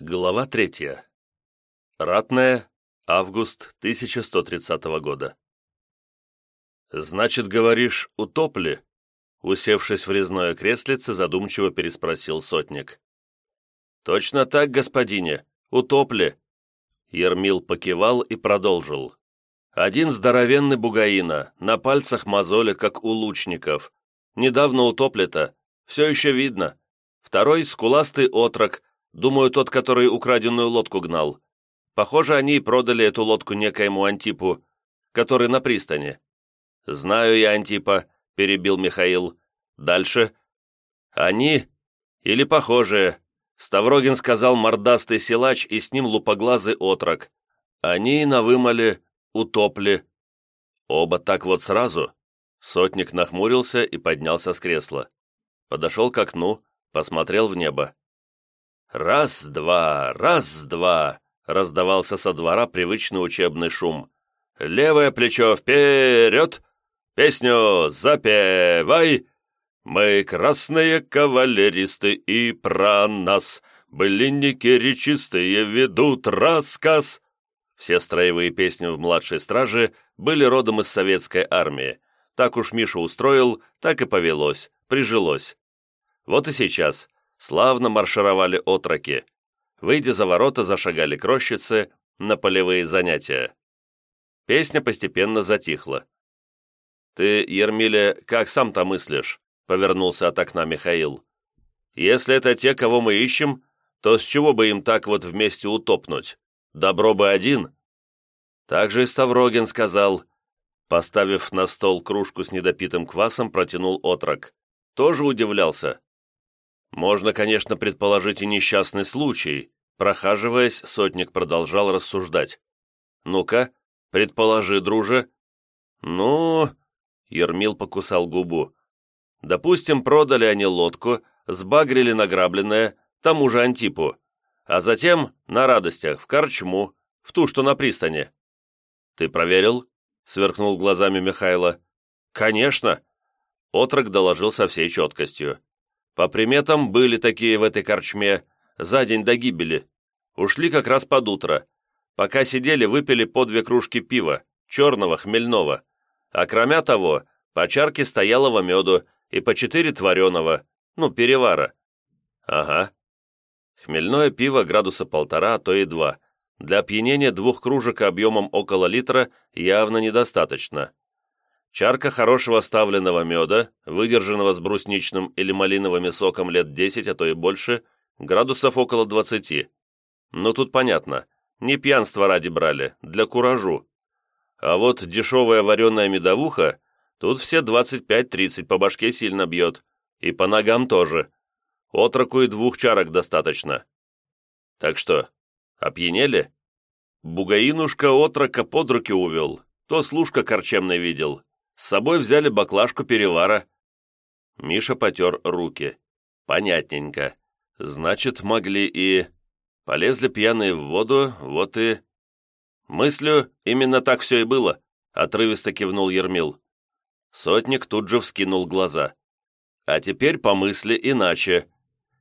Глава третья. Ратная. Август 1130 года. «Значит, говоришь, утопли?» Усевшись в резное креслице, задумчиво переспросил сотник. «Точно так, господине, утопли!» Ермил покивал и продолжил. «Один здоровенный бугаина, на пальцах мозоли, как у лучников. Недавно утоплито, все еще видно. Второй — скуластый отрок, Думаю, тот, который украденную лодку гнал. Похоже, они продали эту лодку некоему Антипу, который на пристани. Знаю я Антипа, перебил Михаил. Дальше. Они или похожие. Ставрогин сказал мордастый силач и с ним лупоглазый отрок. Они на вымоле утопли. Оба так вот сразу. Сотник нахмурился и поднялся с кресла. Подошел к окну, посмотрел в небо. «Раз-два, раз-два!» — раздавался со двора привычный учебный шум. «Левое плечо вперед! Песню запевай! Мы красные кавалеристы, и про нас былинники речистые ведут рассказ!» Все строевые песни в младшей страже были родом из советской армии. Так уж Миша устроил, так и повелось, прижилось. Вот и сейчас славно маршировали отроки. Выйдя за ворота, зашагали крощицы на полевые занятия. Песня постепенно затихла. «Ты, Ермиле, как сам-то мыслишь?» — повернулся от окна Михаил. «Если это те, кого мы ищем, то с чего бы им так вот вместе утопнуть? Добро бы один!» Так же и Ставрогин сказал. Поставив на стол кружку с недопитым квасом, протянул отрок. Тоже удивлялся. Можно, конечно, предположить и несчастный случай. Прохаживаясь, сотник продолжал рассуждать. «Ну-ка, предположи, друже». «Ну...» — Ермил покусал губу. «Допустим, продали они лодку, сбагрили награбленное, тому же Антипу, а затем, на радостях, в корчму, в ту, что на пристани». «Ты проверил?» — сверкнул глазами Михайло. «Конечно!» Отрок доложил со всей четкостью. По приметам, были такие в этой корчме, за день до гибели. Ушли как раз под утро. Пока сидели, выпили по две кружки пива, черного, хмельного. А кроме того, по чарке стоялого меду и по четыре твореного, ну, перевара. Ага. Хмельное пиво градуса полтора, а то и два. Для опьянения двух кружек объемом около литра явно недостаточно. Чарка хорошего ставленного меда, выдержанного с брусничным или малиновым соком лет 10, а то и больше, градусов около 20. Но тут понятно, не пьянство ради брали, для куражу. А вот дешевая вареная медовуха, тут все 25-30 по башке сильно бьет. И по ногам тоже. Отроку и двух чарок достаточно. Так что, опьянели? Бугаинушка отрока под руки увел, то служка корчемный видел, с собой взяли баклажку перевара». Миша потер руки. «Понятненько. Значит, могли и...» Полезли пьяные в воду, вот и... «Мыслю, именно так все и было», — отрывисто кивнул Ермил. Сотник тут же вскинул глаза. «А теперь по мысли иначе.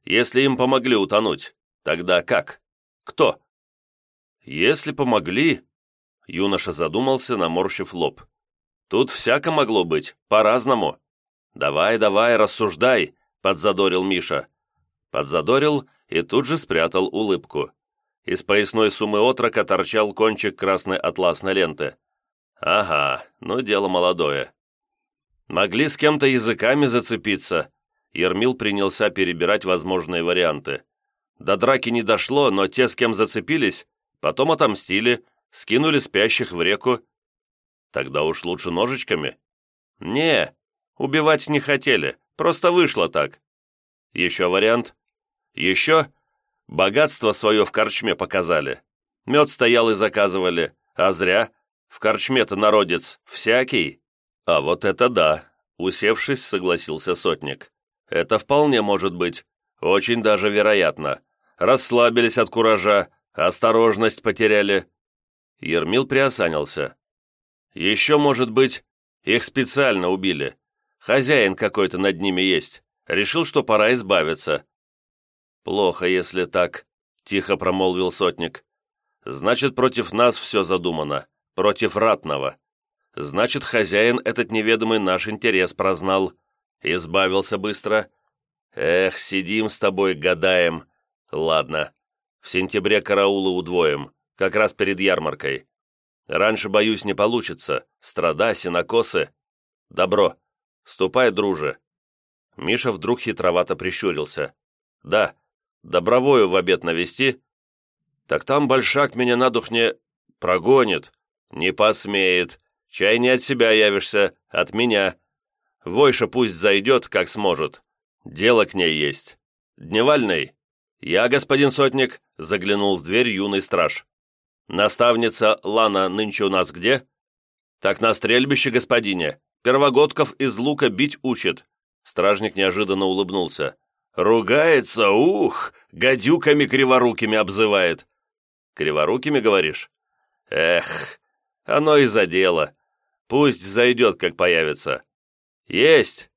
Если им помогли утонуть, тогда как? Кто?» «Если помогли...» Юноша задумался, наморщив лоб. Тут всяко могло быть, по-разному. Давай, давай, рассуждай, подзадорил Миша. Подзадорил и тут же спрятал улыбку. Из поясной суммы отрока торчал кончик красной атласной ленты. Ага, ну дело молодое. Могли с кем-то языками зацепиться. Ермил принялся перебирать возможные варианты. До драки не дошло, но те, с кем зацепились, потом отомстили, скинули спящих в реку Тогда уж лучше ножичками. Не, убивать не хотели, просто вышло так. Еще вариант. Еще богатство свое в корчме показали. Мед стоял и заказывали, а зря. В корчме-то народец всякий. А вот это да, усевшись, согласился сотник. Это вполне может быть. Очень даже вероятно. Расслабились от куража, осторожность потеряли. Ермил приосанился. Еще, может быть, их специально убили. Хозяин какой-то над ними есть. Решил, что пора избавиться. Плохо, если так. — тихо промолвил сотник. «Значит, против нас все задумано, против ратного. Значит, хозяин этот неведомый наш интерес прознал. Избавился быстро. Эх, сидим с тобой, гадаем. Ладно, в сентябре караулы удвоим, как раз перед ярмаркой. Раньше, боюсь, не получится. Страда, синокосы. Добро. Ступай, друже». Миша вдруг хитровато прищурился. «Да, добровою в обед навести?» «Так там большак меня на дух не... прогонит. Не посмеет. Чай не от себя явишься, от меня. Войша пусть зайдет, как сможет. Дело к ней есть. Дневальный. Я, господин сотник, заглянул в дверь юный страж. Наставница Лана нынче у нас где? Так на стрельбище, господине. Первогодков из лука бить учит. Стражник неожиданно улыбнулся. «Ругается, ух! Гадюками криворукими обзывает!» «Криворукими, говоришь?» «Эх, оно и за дело. Пусть зайдет, как появится». «Есть!»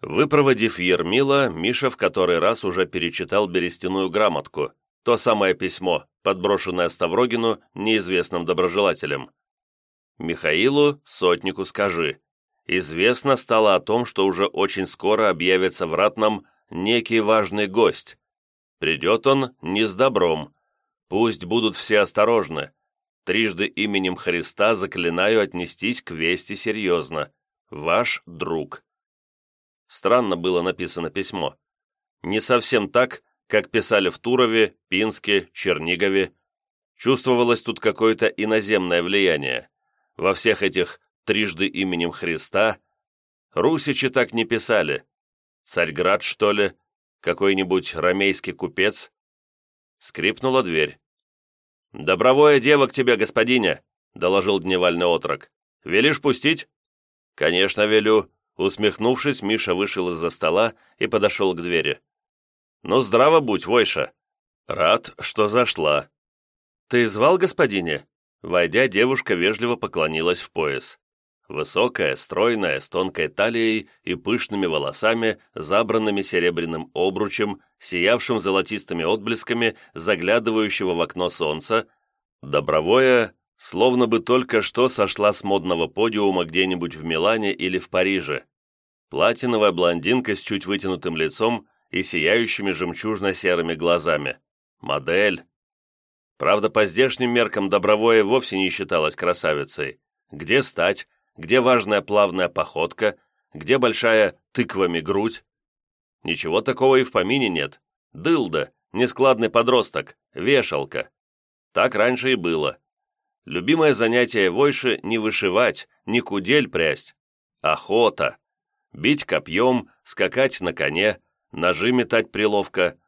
Выпроводив Ермила, Миша в который раз уже перечитал берестяную грамотку, то самое письмо, подброшенное Ставрогину неизвестным доброжелателем. «Михаилу, сотнику скажи, известно стало о том, что уже очень скоро объявится в Ратном некий важный гость. Придет он не с добром. Пусть будут все осторожны. Трижды именем Христа заклинаю отнестись к вести серьезно. Ваш друг. Странно было написано письмо. Не совсем так, как писали в Турове, Пинске, Чернигове. Чувствовалось тут какое-то иноземное влияние. Во всех этих трижды именем Христа русичи так не писали. Царьград, что ли? Какой-нибудь ромейский купец? Скрипнула дверь. «Добровое дева к тебе, господине!» — доложил дневальный отрок. «Велишь пустить?» «Конечно, велю». Усмехнувшись, Миша вышел из-за стола и подошел к двери. «Ну, здраво будь, Войша!» «Рад, что зашла». «Ты звал, господине?» Войдя, девушка вежливо поклонилась в пояс. Высокая, стройная, с тонкой талией и пышными волосами, забранными серебряным обручем, сиявшим золотистыми отблесками, заглядывающего в окно солнца, добровое, словно бы только что сошла с модного подиума где-нибудь в Милане или в Париже. Платиновая блондинка с чуть вытянутым лицом и сияющими жемчужно-серыми глазами. Модель. Правда, по здешним меркам Добровое вовсе не считалась красавицей. Где стать, где важная плавная походка, где большая тыквами грудь. Ничего такого и в помине нет. Дылда, нескладный подросток, вешалка. Так раньше и было. Любимое занятие Войши не вышивать, не кудель прясть. Охота. Бить копьем, скакать на коне, ножи метать приловко.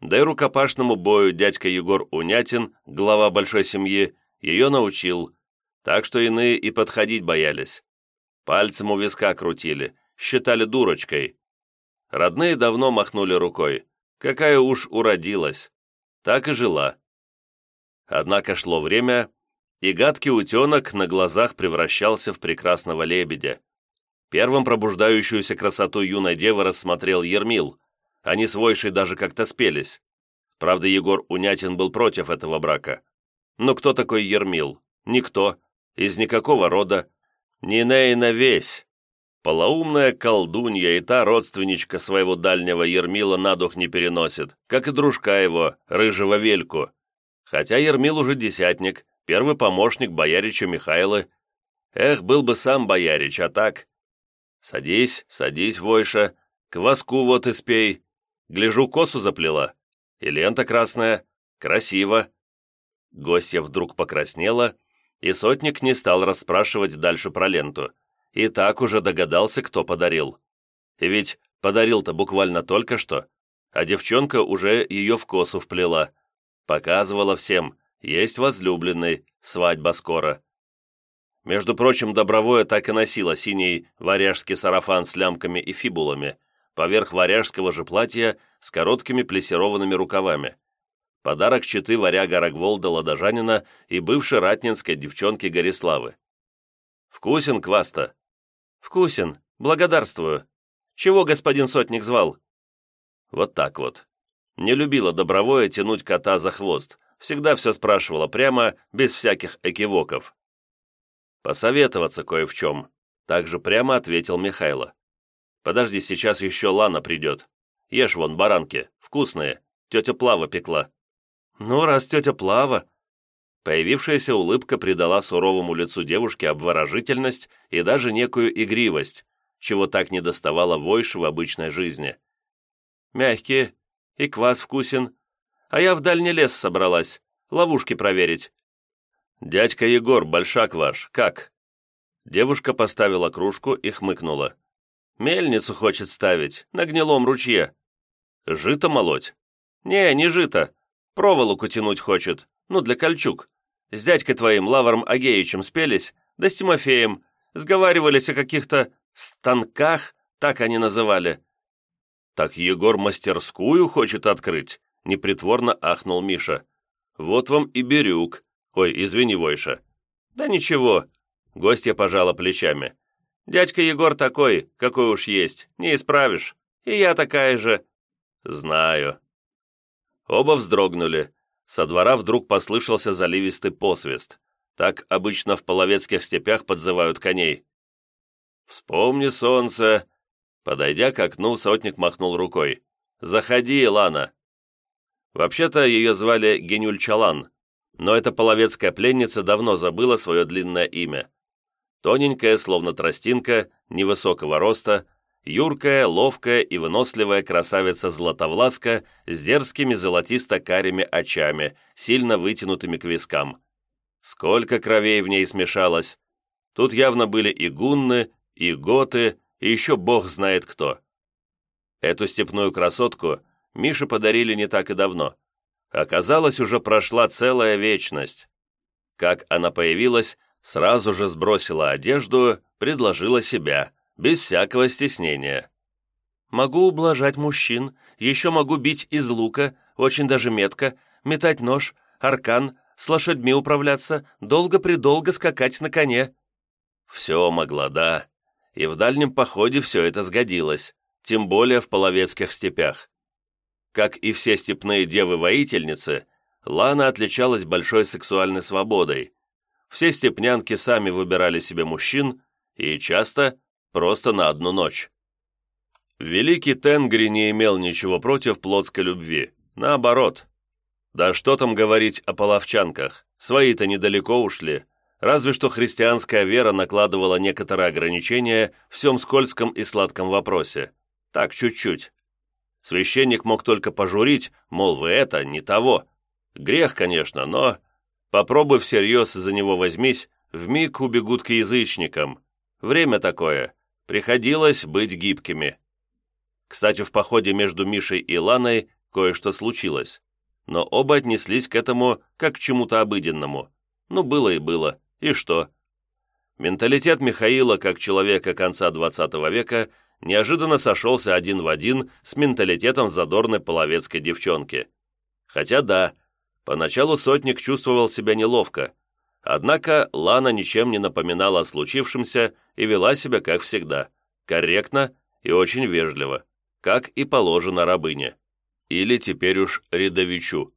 Да и рукопашному бою дядька Егор Унятин, глава большой семьи, ее научил, так что иные и подходить боялись. Пальцем у виска крутили, считали дурочкой. Родные давно махнули рукой. Какая уж уродилась. Так и жила. Однако шло время, и гадкий утенок на глазах превращался в прекрасного лебедя. Первым пробуждающуюся красоту юной девы рассмотрел Ермил. Они с Войшей даже как-то спелись. Правда, Егор Унятин был против этого брака. Но кто такой Ермил? Никто из никакого рода, Нинейна весь. Полоумная колдунья и та родственничка своего дальнего Ермила на дух не переносит, как и дружка его, рыжего Вельку. Хотя Ермил уже десятник, первый помощник боярича Михайла. Эх, был бы сам боярич, а так... Садись, садись, Войша, кваску вот и спей. Гляжу, косу заплела. И лента красная. Красиво. Гостья вдруг покраснела и сотник не стал расспрашивать дальше про ленту. И так уже догадался, кто подарил. И ведь подарил-то буквально только что, а девчонка уже ее в косу вплела. Показывала всем, есть возлюбленный, свадьба скоро. Между прочим, Добровое так и носила синий варяжский сарафан с лямками и фибулами, поверх варяжского же платья с короткими плессированными рукавами. Подарок читы варяга Рогволда Ладожанина и бывшей ратнинской девчонки Гориславы. «Вкусен кваста?» «Вкусен. Благодарствую. Чего господин сотник звал?» Вот так вот. Не любила Добровое тянуть кота за хвост, всегда все спрашивала прямо, без всяких экивоков. «Посоветоваться кое в чем», — также прямо ответил Михайло. «Подожди, сейчас еще Лана придет. Ешь вон баранки, вкусные, тетя Плава пекла». «Ну, раз тетя Плава...» Появившаяся улыбка придала суровому лицу девушки обворожительность и даже некую игривость, чего так не доставало Войши в обычной жизни. «Мягкие, и квас вкусен, а я в дальний лес собралась, ловушки проверить». «Дядька Егор, большак ваш, как?» Девушка поставила кружку и хмыкнула. «Мельницу хочет ставить, на гнилом ручье». «Жито молоть?» «Не, не жито. Проволоку тянуть хочет, ну, для кольчуг. С дядькой твоим, Лавром Агеичем, спелись, да с Тимофеем. Сговаривались о каких-то станках, так они называли». «Так Егор мастерскую хочет открыть?» непритворно ахнул Миша. «Вот вам и Бирюк. Ой, извини, Войша». «Да ничего», — гостья пожала плечами. «Дядька Егор такой, какой уж есть, не исправишь. И я такая же». «Знаю». Оба вздрогнули. Со двора вдруг послышался заливистый посвист. Так обычно в половецких степях подзывают коней. «Вспомни солнце!» Подойдя к окну, сотник махнул рукой. «Заходи, Лана!» Вообще-то ее звали Генюльчалан, но эта половецкая пленница давно забыла свое длинное имя. Тоненькая, словно тростинка, невысокого роста, юркая, ловкая и выносливая красавица Златовласка с дерзкими золотисто-карими очами, сильно вытянутыми к вискам. Сколько кровей в ней смешалось! Тут явно были и гунны, и готы, и еще бог знает кто. Эту степную красотку Мише подарили не так и давно. Оказалось, уже прошла целая вечность. Как она появилась, сразу же сбросила одежду, предложила себя, без всякого стеснения. «Могу ублажать мужчин, еще могу бить из лука, очень даже метко, метать нож, аркан, с лошадьми управляться, долго-предолго скакать на коне». Все могла, да. И в дальнем походе все это сгодилось, тем более в половецких степях. Как и все степные девы-воительницы, Лана отличалась большой сексуальной свободой. Все степнянки сами выбирали себе мужчин, и часто просто на одну ночь. Великий Тенгри не имел ничего против плотской любви, наоборот. Да что там говорить о половчанках, свои-то недалеко ушли, разве что христианская вера накладывала некоторые ограничения в всем скользком и сладком вопросе. Так, чуть-чуть. Священник мог только пожурить, мол, вы это, не того. Грех, конечно, но попробуй всерьез за него возьмись, вмиг убегут к язычникам. Время такое. Приходилось быть гибкими. Кстати, в походе между Мишей и Ланой кое-что случилось. Но оба отнеслись к этому как к чему-то обыденному. Ну, было и было. И что? Менталитет Михаила, как человека конца XX века, неожиданно сошелся один в один с менталитетом задорной половецкой девчонки. Хотя да, поначалу сотник чувствовал себя неловко, однако Лана ничем не напоминала о случившемся и вела себя как всегда, корректно и очень вежливо, как и положено рабыне. Или теперь уж рядовичу.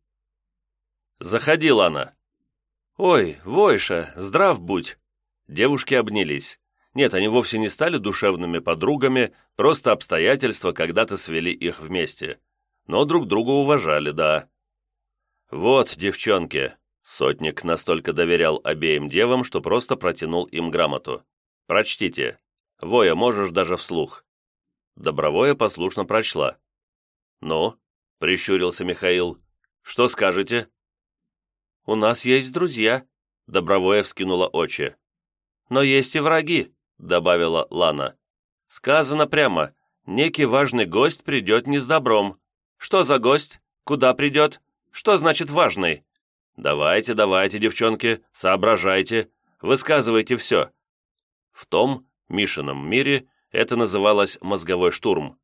«Заходи, Лана!» «Ой, Войша, здрав будь!» Девушки обнялись. Нет, они вовсе не стали душевными подругами, просто обстоятельства когда-то свели их вместе. Но друг друга уважали, да. «Вот, девчонки», — сотник настолько доверял обеим девам, что просто протянул им грамоту. «Прочтите. Воя, можешь даже вслух». Добровоя послушно прочла. «Ну?» — прищурился Михаил. «Что скажете?» «У нас есть друзья», — Добровоя вскинула очи. «Но есть и враги добавила Лана. «Сказано прямо, некий важный гость придет не с добром. Что за гость? Куда придет? Что значит важный? Давайте, давайте, девчонки, соображайте, высказывайте все». В том Мишином мире это называлось мозговой штурм.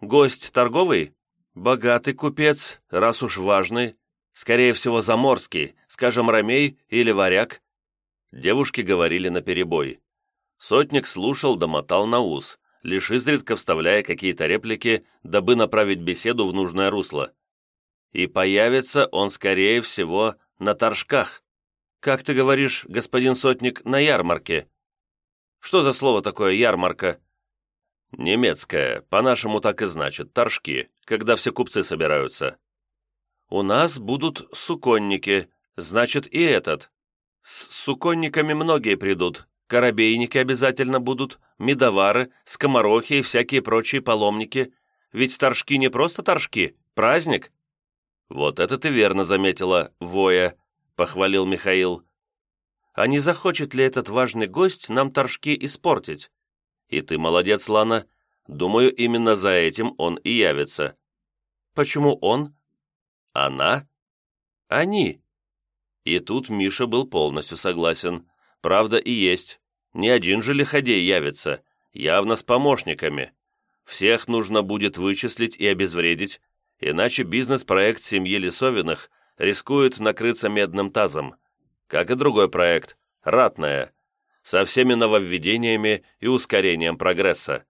«Гость торговый? Богатый купец, раз уж важный. Скорее всего, заморский, скажем, ромей или варяг». Девушки говорили наперебой. Сотник слушал, домотал на ус, лишь изредка вставляя какие-то реплики, дабы направить беседу в нужное русло. И появится он, скорее всего, на торжках. Как ты говоришь, господин Сотник, на ярмарке. Что за слово такое «ярмарка»?» «Немецкое, по-нашему так и значит, торжки, когда все купцы собираются». «У нас будут суконники, значит и этот. С суконниками многие придут, Коробейники обязательно будут, медовары, скоморохи и всякие прочие паломники. Ведь торжки не просто торжки, праздник». «Вот это ты верно заметила, воя», — похвалил Михаил. «А не захочет ли этот важный гость нам торжки испортить? И ты молодец, Лана. Думаю, именно за этим он и явится». «Почему он?» «Она?» «Они». И тут Миша был полностью согласен. Правда и есть. Не один же лиходей явится, явно с помощниками. Всех нужно будет вычислить и обезвредить, иначе бизнес-проект семьи Лисовиных рискует накрыться медным тазом. Как и другой проект, ратная, со всеми нововведениями и ускорением прогресса.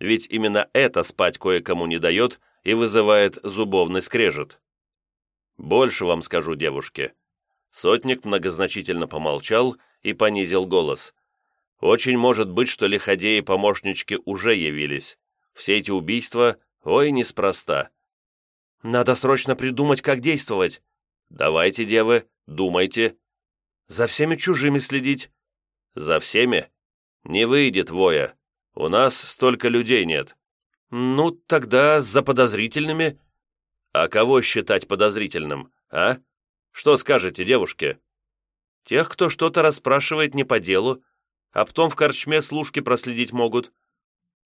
Ведь именно это спать кое-кому не дает и вызывает зубовный скрежет. Больше вам скажу, девушки. Сотник многозначительно помолчал и понизил голос. «Очень может быть, что лиходеи-помощнички уже явились. Все эти убийства, ой, неспроста. Надо срочно придумать, как действовать. Давайте, девы, думайте. За всеми чужими следить. За всеми? Не выйдет, воя. У нас столько людей нет. Ну, тогда за подозрительными. А кого считать подозрительным, а? Что скажете, девушки?» Тех, кто что-то расспрашивает не по делу, а потом в корчме служки проследить могут.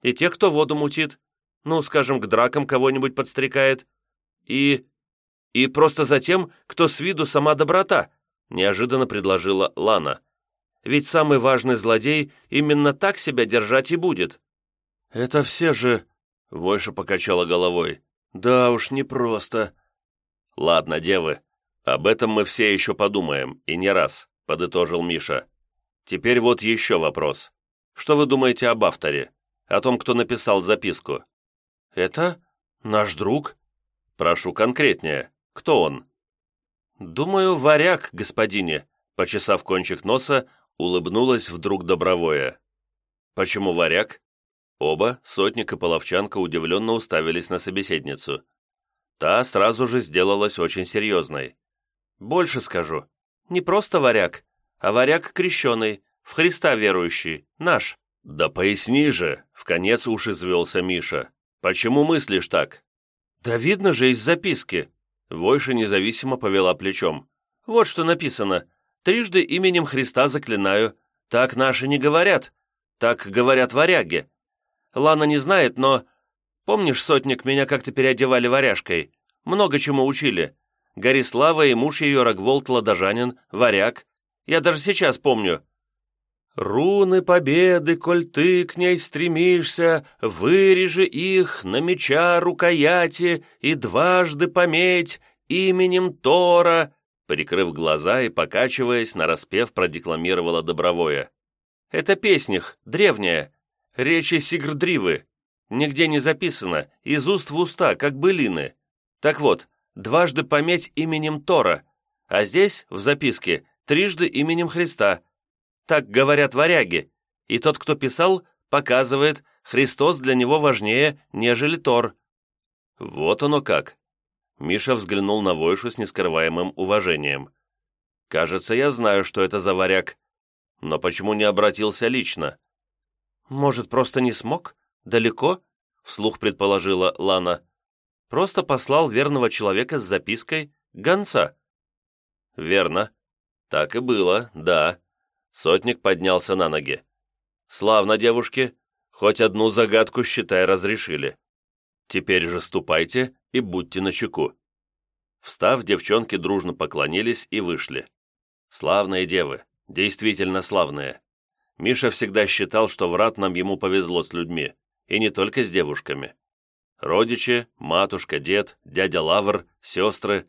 И тех, кто воду мутит, ну, скажем, к дракам кого-нибудь подстрекает. И... и просто за тем, кто с виду сама доброта, неожиданно предложила Лана. Ведь самый важный злодей именно так себя держать и будет. Это все же... Войша покачала головой. Да уж, непросто. Ладно, девы, об этом мы все еще подумаем, и не раз. — подытожил Миша. «Теперь вот еще вопрос. Что вы думаете об авторе? О том, кто написал записку?» «Это наш друг?» «Прошу конкретнее. Кто он?» «Думаю, варяг, господине», — почесав кончик носа, улыбнулась вдруг добровое. «Почему варяг?» Оба, сотник и половчанка, удивленно уставились на собеседницу. Та сразу же сделалась очень серьезной. «Больше скажу. Не просто варяг, а варяг крещеный, в Христа верующий, наш». «Да поясни же!» — в конец уж извелся Миша. «Почему мыслишь так?» «Да видно же из записки!» Войша независимо повела плечом. «Вот что написано. Трижды именем Христа заклинаю. Так наши не говорят. Так говорят варяги. Лана не знает, но... Помнишь, сотник, меня как-то переодевали варяжкой? Много чему учили. Горислава и муж ее Рогволд Ладожанин, варяг. Я даже сейчас помню. «Руны победы, коль ты к ней стремишься, вырежи их на меча рукояти и дважды пометь именем Тора», прикрыв глаза и покачиваясь, нараспев продекламировала Добровое. «Это песнях, древняя, речи Сигрдривы, нигде не записано, из уст в уста, как былины. Так вот, дважды пометь именем Тора, а здесь, в записке, трижды именем Христа. Так говорят варяги, и тот, кто писал, показывает, Христос для него важнее, нежели Тор. Вот оно как. Миша взглянул на Войшу с нескрываемым уважением. «Кажется, я знаю, что это за варяг. Но почему не обратился лично?» «Может, просто не смог? Далеко?» — вслух предположила Лана. Просто послал верного человека с запиской гонца». «Верно. Так и было, да». Сотник поднялся на ноги. «Славно, девушки. Хоть одну загадку, считай, разрешили. Теперь же ступайте и будьте начеку». Встав, девчонки дружно поклонились и вышли. Славные девы, действительно славные. Миша всегда считал, что в ратном ему повезло с людьми, и не только с девушками. Родичи, матушка, дед, дядя Лавр, сестры,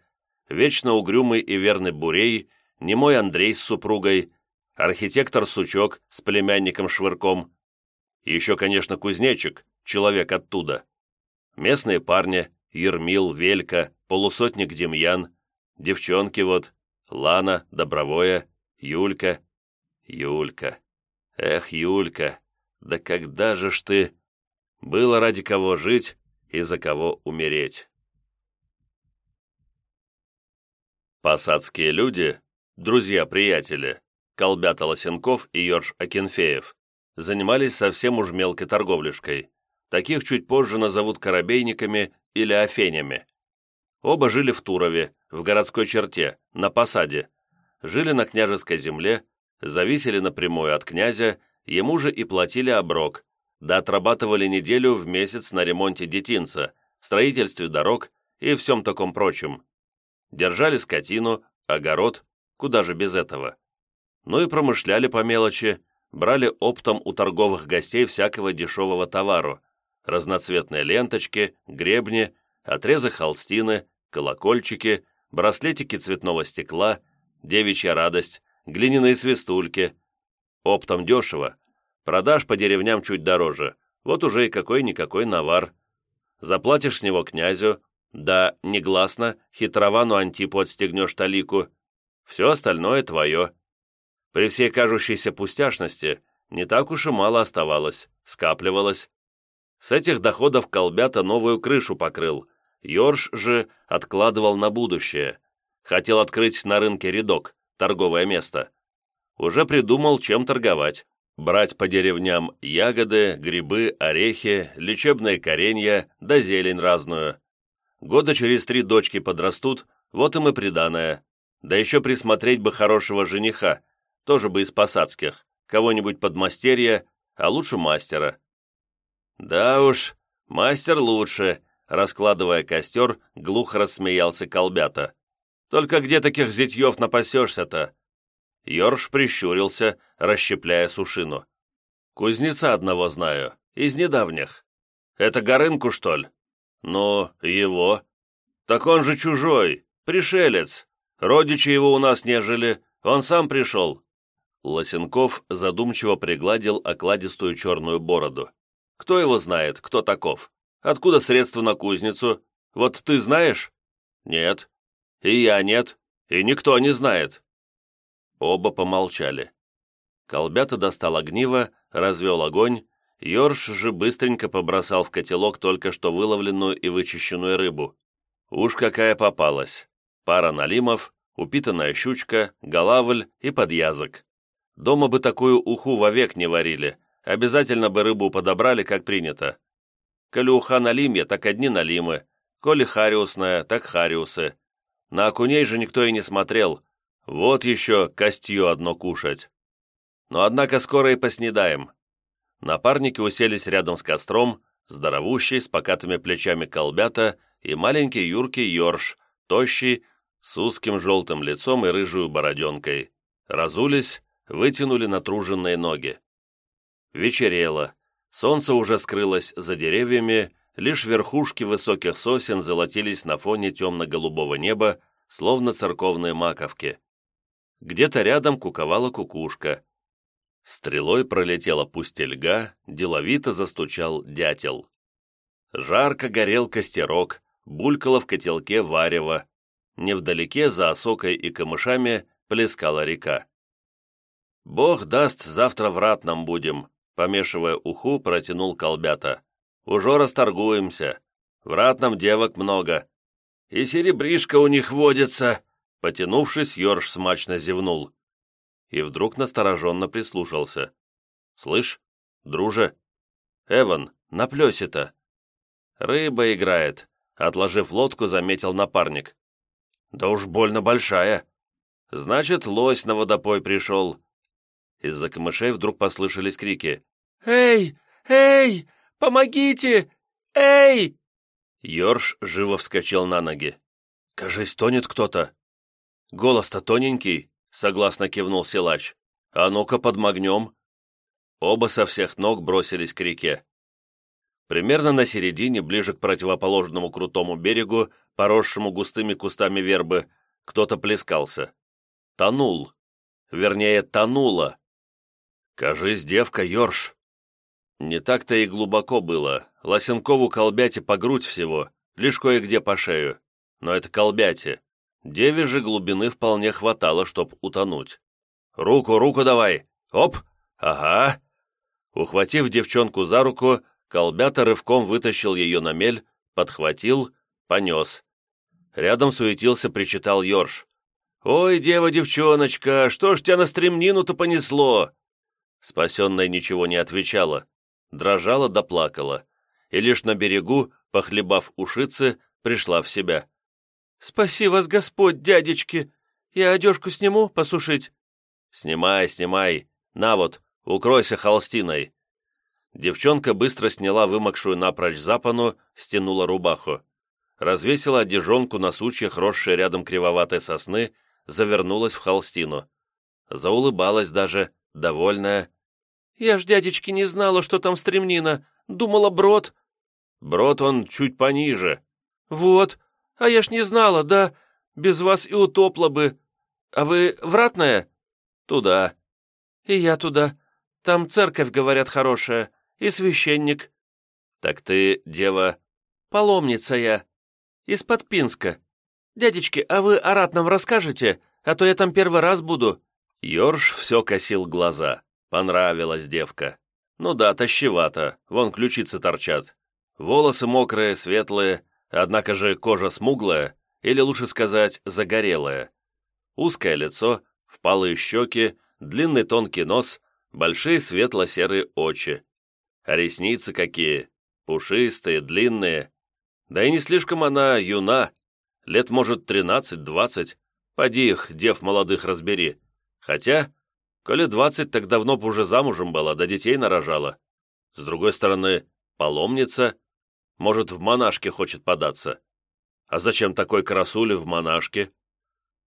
вечно угрюмый и верный Бурей, немой Андрей с супругой, архитектор Сучок с племянником Швырком. Еще, конечно, кузнечик, человек оттуда. Местные парни, Ермил, Велька, полусотник Демьян, девчонки вот, Лана, Добровое, Юлька. Юлька. Эх, Юлька, да когда же ж ты... Было ради кого жить и за кого умереть. Посадские люди, друзья-приятели, Колбята Лосенков и Йорж Акинфеев, занимались совсем уж мелкой торговляшкой. Таких чуть позже назовут корабейниками или афенями. Оба жили в Турове, в городской черте, на посаде. Жили на княжеской земле, зависели напрямую от князя, ему же и платили оброк, да отрабатывали неделю в месяц на ремонте детинца, строительстве дорог и всем таком прочем. Держали скотину, огород, куда же без этого. Ну и промышляли по мелочи, брали оптом у торговых гостей всякого дешевого товару, разноцветные ленточки, гребни, отрезы холстины, колокольчики, браслетики цветного стекла, девичья радость, глиняные свистульки. Оптом дешево, продашь по деревням чуть дороже, вот уже и какой-никакой навар. Заплатишь с него князю, да, негласно, хитровану Антипу отстегнешь талику. Все остальное твое. При всей кажущейся пустяшности не так уж и мало оставалось, скапливалось. С этих доходов Колбята новую крышу покрыл, Йорш же откладывал на будущее. Хотел открыть на рынке рядок, торговое место. Уже придумал, чем торговать. Брать по деревням ягоды, грибы, орехи, лечебные коренья, да зелень разную. Года через три дочки подрастут, вот им и приданое. Да еще присмотреть бы хорошего жениха, тоже бы из посадских, кого-нибудь подмастерья, а лучше мастера. Да уж, мастер лучше, раскладывая костер, глухо рассмеялся Колбята. Только где таких зятьев напасешься-то? Йорш прищурился, расщепляя сушину. «Кузнеца одного знаю, из недавних. Это Горынку, что ли?» «Ну, его. Так он же чужой, пришелец. Родичи его у нас не жили, он сам пришел». Лосенков задумчиво пригладил окладистую черную бороду. «Кто его знает, кто таков? Откуда средства на кузницу? Вот ты знаешь?» «Нет». «И я нет, и никто не знает». Оба помолчали. Колбята достал огниво, развел огонь, Йорш же быстренько побросал в котелок только что выловленную и вычищенную рыбу. Уж какая попалась. Пара налимов, упитанная щучка, голавль и подъязок. Дома бы такую уху вовек не варили, обязательно бы рыбу подобрали, как принято. Коли уха налимья, так одни налимы, коли хариусная, так хариусы. На окуней же никто и не смотрел, вот еще костью одно кушать. Но однако скоро и поснедаем. Напарники уселись рядом с костром, здоровущий, с покатыми плечами колбята и маленький юркий Йорш, тощий, с узким желтым лицом и рыжую бороденкой. Разулись, вытянули натруженные ноги. Вечерело, солнце уже скрылось за деревьями, лишь верхушки высоких сосен золотились на фоне темно-голубого неба, словно церковные маковки. Где-то рядом куковала кукушка. Стрелой пролетела пустельга, деловито застучал дятел. Жарко горел костерок, булькало в котелке варево. Невдалеке, за осокой и камышами, плескала река. «Бог даст, завтра в ратном будем», помешивая уху, протянул колбята. «Уже расторгуемся. В ратном девок много. И серебришка у них водится», Потянувшись, Йорш смачно зевнул. И вдруг настороженно прислушался. «Слышь, друже, Эван, на плесе-то!» «Рыба играет», — отложив лодку, заметил напарник. «Да уж больно большая. Значит, лось на водопой пришел». Из-за камышей вдруг послышались крики. «Эй! Эй! Помогите! Эй!» Йорш живо вскочил на ноги. «Кажись, тонет кто-то. «Голос-то тоненький», — согласно кивнул силач. «А ну-ка, подмогнем». Оба со всех ног бросились к реке. Примерно на середине, ближе к противоположному крутому берегу, поросшему густыми кустами вербы, кто-то плескался. Тонул. Вернее, тонула. «Кажись, девка, Ёрш!» Не так-то и глубоко было. Лосенкову колбяте по грудь всего, лишь кое-где по шею. Но это колбяте. Деве же глубины вполне хватало, чтоб утонуть. «Руку, руку давай! Оп! Ага!» Ухватив девчонку за руку, колбята рывком вытащил ее на мель, подхватил, понес. Рядом суетился, причитал Ёрш. «Ой, дева-девчоночка, что ж тебя на стремнину-то понесло?» Спасенная ничего не отвечала, дрожала да плакала, и лишь на берегу, похлебав ушицы, пришла в себя. «Спаси вас, Господь, дядечки! Я одежку сниму посушить?» «Снимай, снимай! На вот, укройся холстиной!» Девчонка быстро сняла вымокшую напрочь запану, стянула рубаху. Развесила одежонку на сучьях, росшей рядом кривоватой сосны, завернулась в холстину. Заулыбалась даже, довольная. «Я ж, дядечки, не знала, что там стремнина. Думала, брод». «Брод он чуть пониже». «Вот. А я ж не знала, да. Без вас и утопла бы. А вы вратная?» «Туда». «И я туда. Там церковь, говорят, хорошая. И священник». «Так ты, дева...» «Паломница я. Из-под Пинска. Дядечки, а вы о ратном расскажете? А то я там первый раз буду». Йорш все косил глаза. Понравилась девка. Ну да, тащевато, вон ключицы торчат. Волосы мокрые, светлые, однако же кожа смуглая, или лучше сказать, загорелая. Узкое лицо, впалые щеки, длинный тонкий нос, большие светло-серые очи. А ресницы какие, пушистые, длинные. Да и не слишком она юна, лет, может, тринадцать-двадцать. Поди их, дев молодых, разбери. Хотя, коли двадцать, так давно б уже замужем была, да детей нарожала. С другой стороны, паломница, может, в монашке хочет податься. А зачем такой красуле в монашке?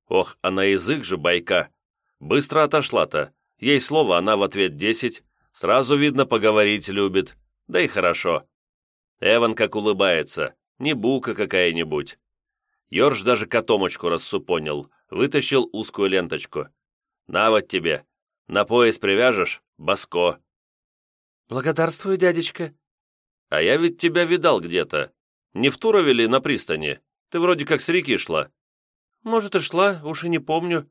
Ох, а на язык же байка. Быстро отошла-то. Ей слово, она в ответ десять. Сразу видно, поговорить любит. Да и хорошо. Эван как улыбается. Не бука какая-нибудь. Йорж даже котомочку рассупонил, вытащил узкую ленточку. «На вот тебе. На пояс привяжешь? Баско». «Благодарствую, дядечка». «А я ведь тебя видал где-то. Не в Турове ли на пристани? Ты вроде как с реки шла». «Может, и шла, уж и не помню».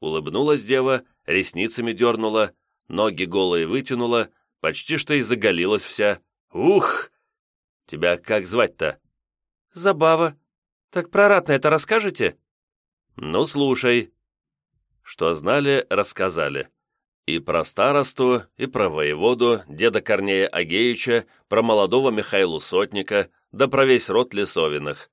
Улыбнулась дева, ресницами дернула, ноги голые вытянула, почти что и заголилась вся. «Ух! Тебя как звать-то?» «Забава. Так про ратное это расскажете?» «Ну, слушай. Что знали, рассказали. И про старосту, и про воеводу, деда Корнея Агеича, про молодого Михаилу Сотника, да про весь род Лесовиных.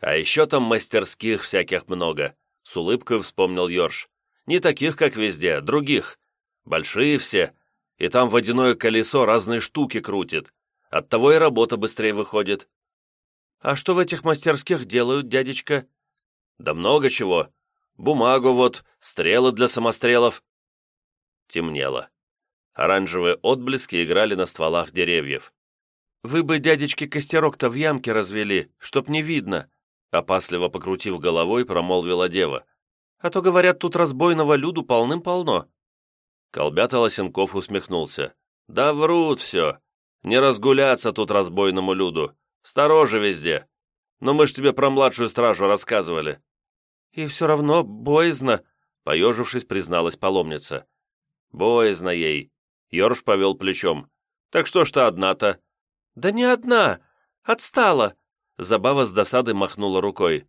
А еще там мастерских всяких много, с улыбкой вспомнил Йорш. Не таких, как везде, других. Большие все, и там водяное колесо разные штуки крутит. Оттого и работа быстрее выходит. «А что в этих мастерских делают, дядечка?» «Да много чего. Бумагу вот, стрелы для самострелов». Темнело. Оранжевые отблески играли на стволах деревьев. «Вы бы, дядечки, костерок-то в ямке развели, чтоб не видно», опасливо покрутив головой, промолвила дева. «А то, говорят, тут разбойного люду полным-полно». Колбята Лосенков усмехнулся. «Да врут все. Не разгуляться тут разбойному люду. Стороже везде. Но мы ж тебе про младшую стражу рассказывали. «И все равно боязно», — поежившись, призналась паломница. «Боязно ей», — Йорш повел плечом. «Так что ж ты одна-то?» «Да не одна! Отстала!» Забава с досады махнула рукой.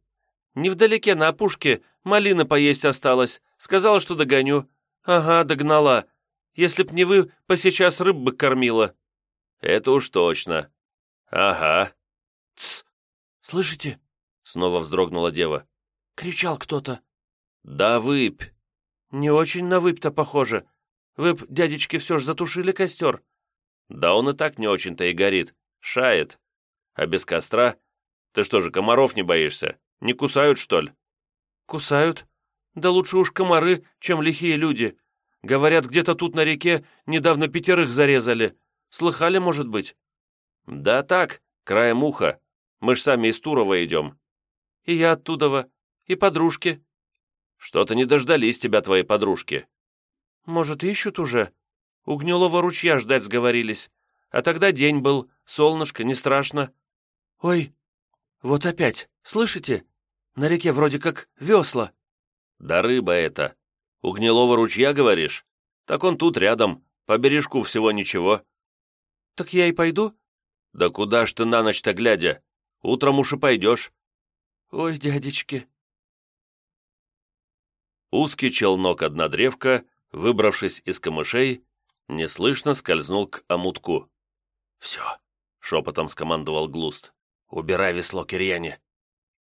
«Невдалеке, на опушке, малины поесть осталось. Сказала, что догоню. Ага, догнала. Если б не вы, по сейчас рыб бы кормила». «Это уж точно. Ага». «Тсс! Слышите?» Снова вздрогнула дева. Кричал кто-то. «Да выпь!» «Не очень на выпь-то похоже. Вы б, дядечки, все ж затушили костер?» «Да он и так не очень-то и горит. Шает. А без костра? Ты что же, комаров не боишься? Не кусают, что ли?» «Кусают? Да лучше уж комары, чем лихие люди. Говорят, где-то тут на реке недавно пятерых зарезали. Слыхали, может быть?» «Да так, краем уха. Мы ж сами из Турова идем». «И я оттудова. И подружки». «Что-то не дождались тебя твои подружки». «Может, ищут уже? У Гнилого ручья ждать сговорились. а тогда день был, солнышко, не страшно». «Ой, вот опять, слышите? На реке вроде как весла». «Да рыба это. У гнилого ручья, говоришь? Так он тут рядом, по бережку всего ничего». «Так я и пойду?» «Да куда ж ты на ночь-то глядя? Утром уж и пойдешь». «Ой, дядечки». Узкий челнок однодревка, выбравшись из камышей, неслышно скользнул к омутку. «Все», — шепотом скомандовал Глуст. «Убирай весло, Кирьяне».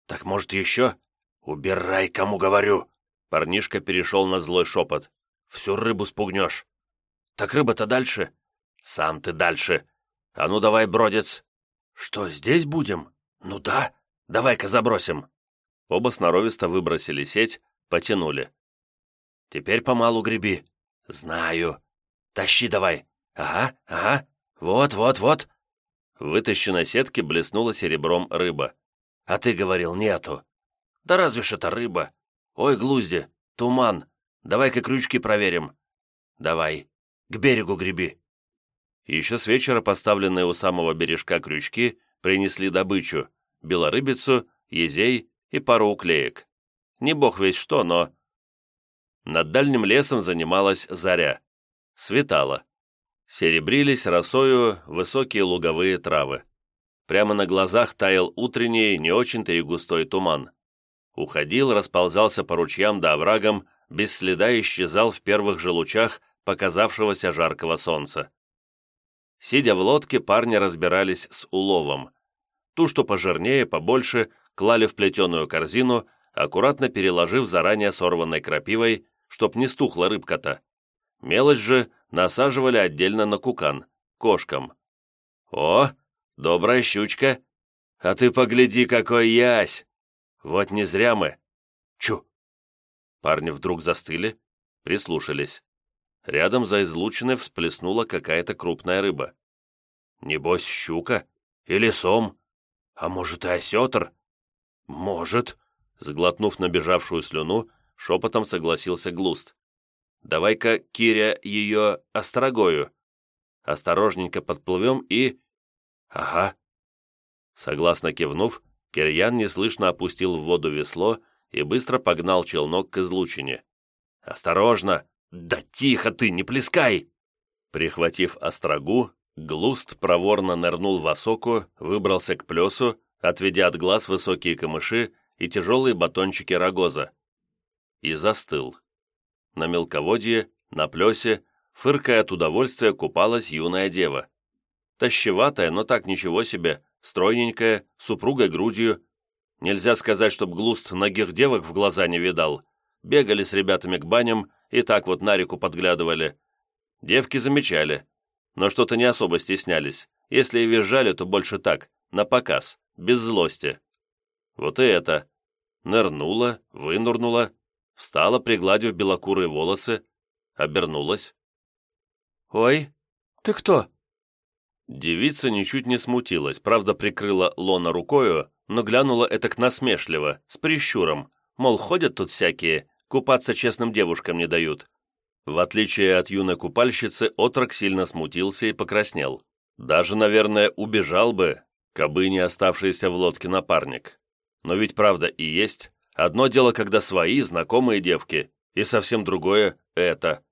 «Так, может, еще?» «Убирай, кому говорю!» Парнишка перешел на злой шепот. «Всю рыбу спугнешь». «Так рыба-то дальше?» «Сам ты дальше. А ну давай, бродец». «Что, здесь будем?» «Ну да. Давай-ка забросим». Оба сноровисто выбросили сеть, потянули. «Теперь помалу греби». «Знаю. Тащи давай. Ага, ага. Вот, вот, вот». В вытащенной сетке блеснула серебром рыба. «А ты говорил, нету». «Да разве ж это рыба? Ой, глузди, туман. Давай-ка крючки проверим». «Давай. К берегу греби». Еще с вечера поставленные у самого бережка крючки принесли добычу – белорыбицу, езей и пару уклеек. Не бог весь что, но... Над дальним лесом занималась заря. Светало. Серебрились росою высокие луговые травы. Прямо на глазах таял утренний, не очень-то и густой туман. Уходил, расползался по ручьям да оврагам, без следа исчезал в первых же лучах показавшегося жаркого солнца. Сидя в лодке, парни разбирались с уловом. Ту, что пожирнее, побольше, клали в плетеную корзину, аккуратно переложив заранее сорванной крапивой, чтоб не стухла рыбка-то. Мелочь же насаживали отдельно на кукан, кошкам. «О, добрая щучка! А ты погляди, какой ясь! Вот не зря мы! Чу!» Парни вдруг застыли, прислушались. Рядом за излучиной всплеснула какая-то крупная рыба. «Небось, щука? Или сом? А может, и осетр?» «Может», — сглотнув набежавшую слюну, шепотом согласился Глуст. «Давай-ка, Киря, ее острогою. Осторожненько подплывем и...» «Ага». Согласно кивнув, Кирьян неслышно опустил в воду весло и быстро погнал челнок к излучине. «Осторожно!» «Да тихо ты, не плескай!» Прихватив острогу, Глуст проворно нырнул в осоку, выбрался к плесу, отведя от глаз высокие камыши и тяжелые батончики рогоза. И застыл. На мелководье, на плесе, фыркая от удовольствия, купалась юная дева. Тащеватая, но так ничего себе, стройненькая, супругой грудью. Нельзя сказать, чтоб Глуст ногих девок в глаза не видал. Бегали с ребятами к баням, и так вот на реку подглядывали. Девки замечали, но что-то не особо стеснялись. Если и визжали, то больше так, на показ, без злости. Вот и это. Нырнула, вынурнула, встала, пригладив белокурые волосы, обернулась. «Ой, ты кто?» Девица ничуть не смутилась, правда, прикрыла лона рукою, но глянула этак насмешливо, с прищуром, мол, ходят тут всякие, Купаться честным девушкам не дают. В отличие от юной купальщицы, отрок сильно смутился и покраснел. Даже, наверное, убежал бы, кабы не оставшийся в лодке напарник. Но ведь правда и есть. Одно дело, когда свои, знакомые девки, и совсем другое — это.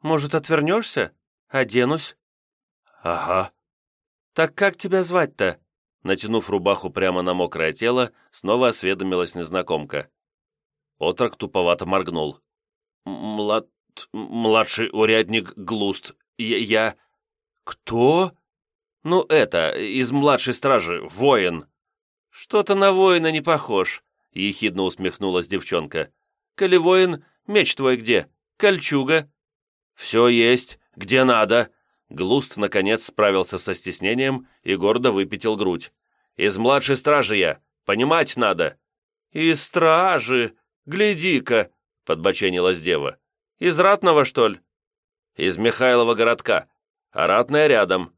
«Может, отвернешься? Оденусь?» «Ага». «Так как тебя звать-то?» Натянув рубаху прямо на мокрое тело, снова осведомилась незнакомка. Отрок туповато моргнул. «Млад... младший урядник Глуст. Я... я... Кто?» «Ну, это, из младшей стражи, воин». «Что-то на воина не похож», — ехидно усмехнулась девчонка. «Коли воин, меч твой где? Кольчуга?» «Все есть, где надо». Глуст, наконец, справился со стеснением и гордо выпятил грудь. «Из младшей стражи я, понимать надо». «Из стражи!» «Гляди-ка!» — подбоченилась дева. «Из ратного, что ли?» «Из Михайлова городка, а ратная рядом».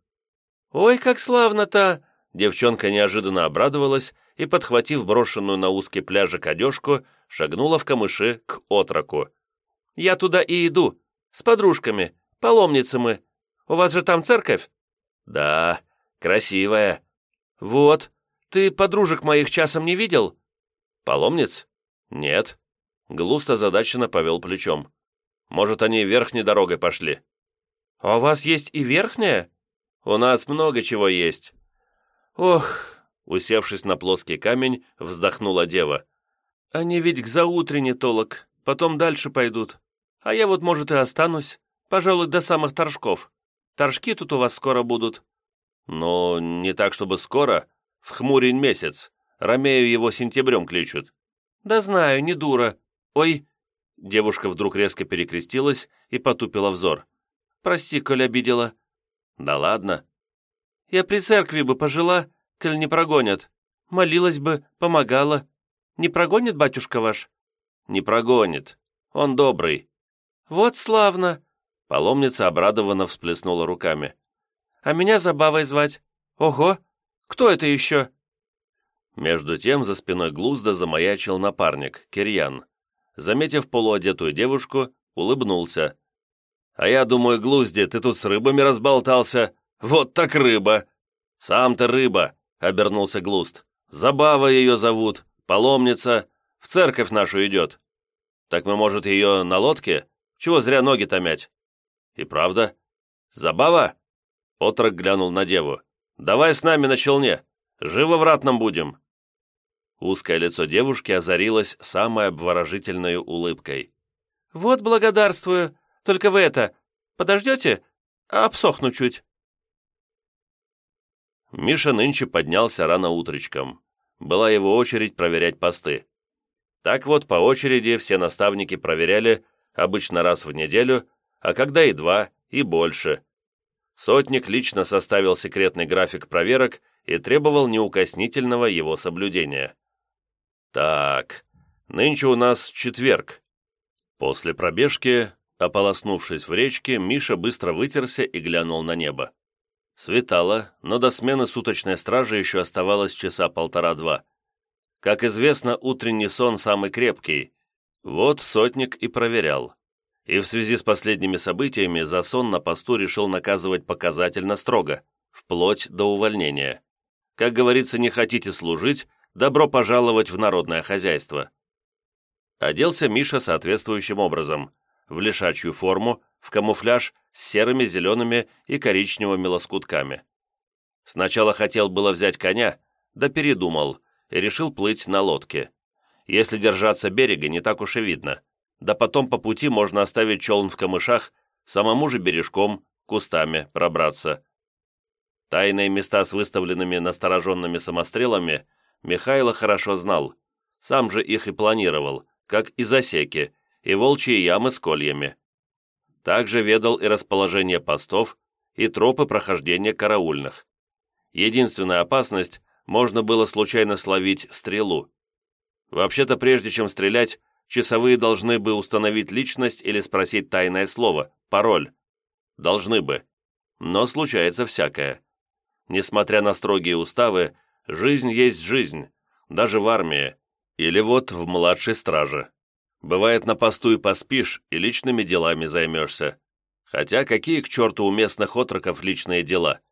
«Ой, как славно-то!» Девчонка неожиданно обрадовалась и, подхватив брошенную на узкий пляжик одежку, шагнула в камыши к отроку. «Я туда и иду, с подружками, паломницы мы. У вас же там церковь?» «Да, красивая». «Вот, ты подружек моих часом не видел?» «Паломниц?» «Нет». Глуст озадаченно повел плечом. «Может, они верхней дорогой пошли?» «А у вас есть и верхняя?» «У нас много чего есть». «Ох!» Усевшись на плоский камень, вздохнула дева. «Они ведь к заутрене толок, потом дальше пойдут. А я вот, может, и останусь, пожалуй, до самых торжков. Торжки тут у вас скоро будут». «Но не так, чтобы скоро. В хмурень месяц. Ромею его сентябрем кличут». «Да знаю, не дура. Ой!» Девушка вдруг резко перекрестилась и потупила взор. «Прости, коль обидела». «Да ладно». «Я при церкви бы пожила, коль не прогонят. Молилась бы, помогала. Не прогонит батюшка ваш?» «Не прогонит. Он добрый». «Вот славно!» Паломница обрадованно всплеснула руками. «А меня Забавой звать. Ого! Кто это еще?» Между тем за спиной Глузда замаячил напарник, Кирьян. Заметив полуодетую девушку, улыбнулся. «А я думаю, Глузди, ты тут с рыбами разболтался? Вот так рыба!» «Сам ты рыба!» — обернулся Глуст. «Забава ее зовут, паломница, в церковь нашу идет. Так мы, может, ее на лодке? Чего зря ноги томять?» «И правда? Забава?» Отрок глянул на деву. «Давай с нами на челне. Живо в ратном будем». Узкое лицо девушки озарилось самой обворожительной улыбкой. «Вот благодарствую. Только вы это... Подождете? Обсохну чуть». Миша нынче поднялся рано утречком. Была его очередь проверять посты. Так вот, по очереди все наставники проверяли, обычно раз в неделю, а когда и два, и больше. Сотник лично составил секретный график проверок и требовал неукоснительного его соблюдения. Так, нынче у нас четверг. После пробежки, ополоснувшись в речке, Миша быстро вытерся и глянул на небо. Светало, но до смены суточной стражи еще оставалось часа полтора-два. Как известно, утренний сон самый крепкий. Вот сотник и проверял. И в связи с последними событиями за сон на посту решил наказывать показательно строго, вплоть до увольнения. Как говорится, не хотите служить, добро пожаловать в народное хозяйство. Оделся Миша соответствующим образом, в лишачью форму, в камуфляж с серыми, зелеными и коричневыми лоскутками. Сначала хотел было взять коня, да передумал и решил плыть на лодке. Если держаться берега, не так уж и видно. Да потом по пути можно оставить челн в камышах, самому же бережком, кустами пробраться. Тайные места с выставленными настороженными самострелами Михайло хорошо знал. Сам же их и планировал, как и засеки, и волчьи ямы с кольями. Также ведал и расположение постов, и тропы прохождения караульных. Единственная опасность – можно было случайно словить стрелу. Вообще-то, прежде чем стрелять, часовые должны бы установить личность или спросить тайное слово, пароль. Должны бы. Но случается всякое. Несмотря на строгие уставы, Жизнь есть жизнь, даже в армии, или вот в младшей страже. Бывает, на посту и поспишь, и личными делами займешься. Хотя какие к черту у местных отроков личные дела?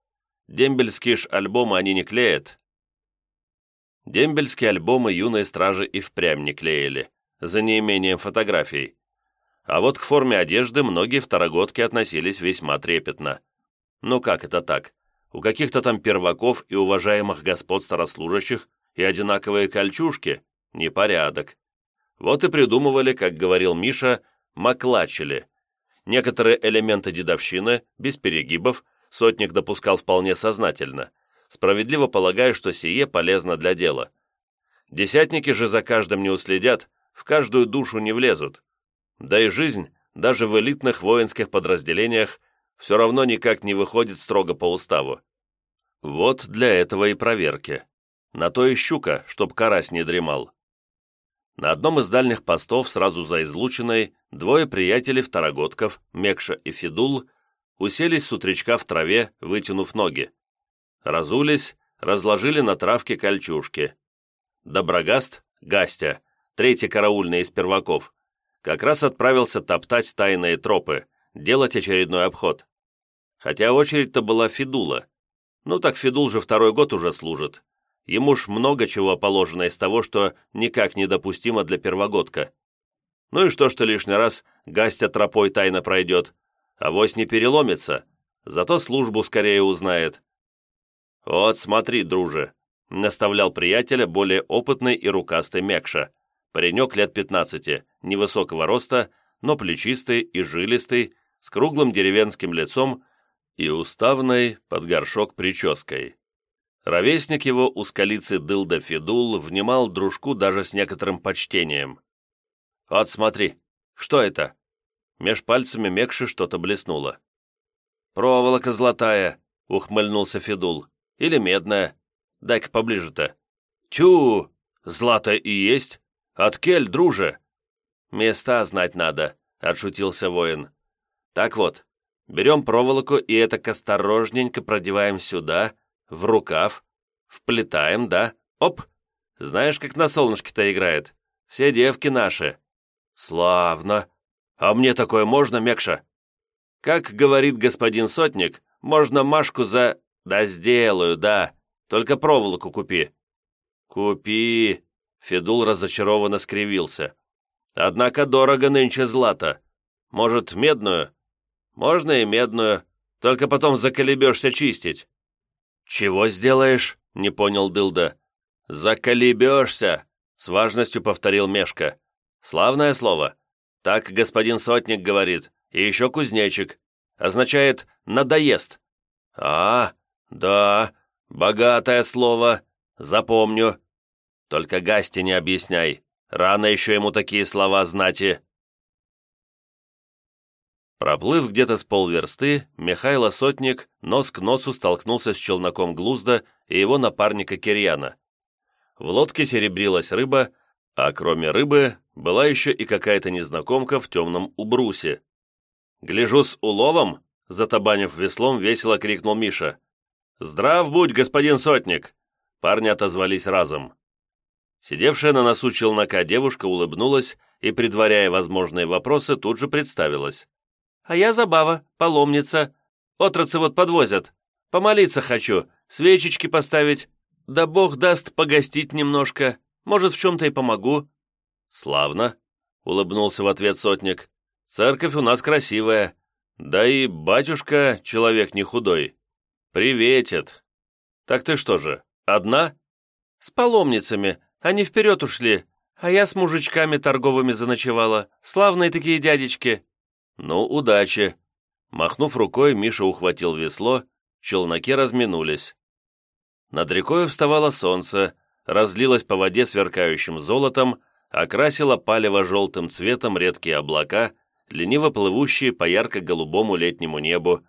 Дембельские ж альбомы они не клеят. Дембельские альбомы юной стражи и впрямь не клеили, за неимением фотографий. А вот к форме одежды многие второгодки относились весьма трепетно. Ну как это так? у каких-то там перваков и уважаемых господ старослужащих и одинаковые кольчужки – непорядок. Вот и придумывали, как говорил Миша, маклачили. Некоторые элементы дедовщины, без перегибов, сотник допускал вполне сознательно, справедливо полагая, что сие полезно для дела. Десятники же за каждым не уследят, в каждую душу не влезут. Да и жизнь, даже в элитных воинских подразделениях, все равно никак не выходит строго по уставу. Вот для этого и проверки. На то и щука, чтоб карась не дремал. На одном из дальних постов, сразу за излученной, двое приятелей-второгодков, Мекша и Федул, уселись с утречка в траве, вытянув ноги. Разулись, разложили на травке кольчужки. Доброгаст, Гастя, третий караульный из перваков, как раз отправился топтать тайные тропы, делать очередной обход. Хотя очередь-то была Федула, Ну так Федул же второй год уже служит. Ему ж много чего положено из того, что никак недопустимо для первогодка. Ну и что, что лишний раз Гастя тропой тайно пройдет, а вось не переломится, зато службу скорее узнает. «Вот смотри, друже», — наставлял приятеля более опытный и рукастый Мекша, паренек лет пятнадцати, невысокого роста, но плечистый и жилистый, с круглым деревенским лицом и уставной под горшок прической. Ровесник его у скалицы Дылда Федул внимал дружку даже с некоторым почтением. «Вот смотри, что это?» Меж пальцами Мекши что-то блеснуло. «Проволока золотая», — ухмыльнулся Федул. «Или медная. Дай-ка поближе-то». «Тю! Злато и есть. От кель, друже!» «Места знать надо», — отшутился воин. «Так вот, берем проволоку и это осторожненько продеваем сюда, в рукав, вплетаем, да? Оп! Знаешь, как на солнышке-то играет? Все девки наши. Славно. А мне такое можно, Мекша? Как говорит господин сотник, можно Машку за... Да сделаю, да. Только проволоку купи. Купи. Федул разочарованно скривился. Однако дорого нынче злато. Может, медную? Можно и медную, только потом заколебешься чистить. «Чего сделаешь?» — не понял Дылда. «Заколебешься!» — с важностью повторил Мешка. «Славное слово. Так господин Сотник говорит, и еще кузнечик. Означает «надоест». «А, да, богатое слово. Запомню. Только Гасти не объясняй. Рано еще ему такие слова знати». Проплыв где-то с полверсты, Михайло Сотник нос к носу столкнулся с челноком Глузда и его напарника Кирьяна. В лодке серебрилась рыба, а кроме рыбы была еще и какая-то незнакомка в темном убрусе. «Гляжу с уловом!» — затабанив веслом, весело крикнул Миша. «Здрав будь, господин Сотник!» Парни отозвались разом. Сидевшая на носу челнока девушка улыбнулась и, предваряя возможные вопросы, тут же представилась. А я забава, паломница. Отрацы вот подвозят. Помолиться хочу, свечечки поставить. Да бог даст погостить немножко. Может, в чем-то и помогу». «Славно», — улыбнулся в ответ сотник. «Церковь у нас красивая. Да и батюшка человек не худой. Приветит. Так ты что же, одна?» «С паломницами. Они вперед ушли. А я с мужичками торговыми заночевала. Славные такие дядечки. «Ну, удачи!» Махнув рукой, Миша ухватил весло, челноки разминулись. Над рекой вставало солнце, разлилось по воде сверкающим золотом, окрасило палево-желтым цветом редкие облака, лениво плывущие по ярко-голубому летнему небу,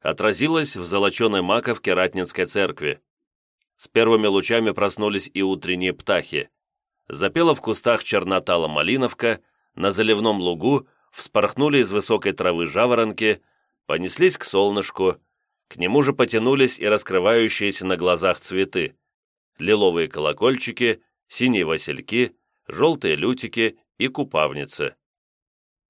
отразилось в золоченой маковке Ратнинской церкви. С первыми лучами проснулись и утренние птахи. Запела в кустах чернотала малиновка, на заливном лугу вспорхнули из высокой травы жаворонки, понеслись к солнышку, к нему же потянулись и раскрывающиеся на глазах цветы, лиловые колокольчики, синие васильки, желтые лютики и купавницы.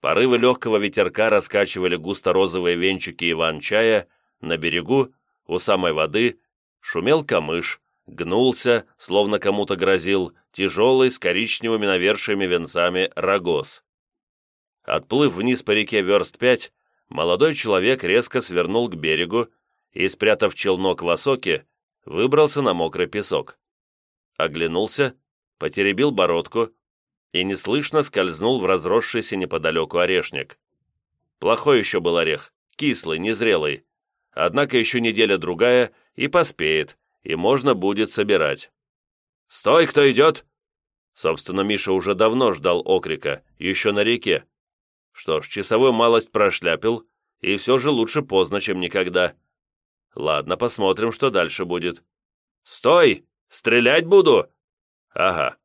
Порывы легкого ветерка раскачивали густо-розовые венчики иван-чая, на берегу, у самой воды, шумел камыш, гнулся, словно кому-то грозил, тяжелый с коричневыми навершиями венцами рогоз. Отплыв вниз по реке верст пять, молодой человек резко свернул к берегу и, спрятав челнок в осоке, выбрался на мокрый песок. Оглянулся, потеребил бородку и неслышно скользнул в разросшийся неподалеку орешник. Плохой еще был орех, кислый, незрелый. Однако еще неделя-другая и поспеет, и можно будет собирать. «Стой, кто идет!» Собственно, Миша уже давно ждал окрика, еще на реке. Что ж, часовой малость прошляпил, и все же лучше поздно, чем никогда. Ладно, посмотрим, что дальше будет. «Стой! Стрелять буду!» «Ага».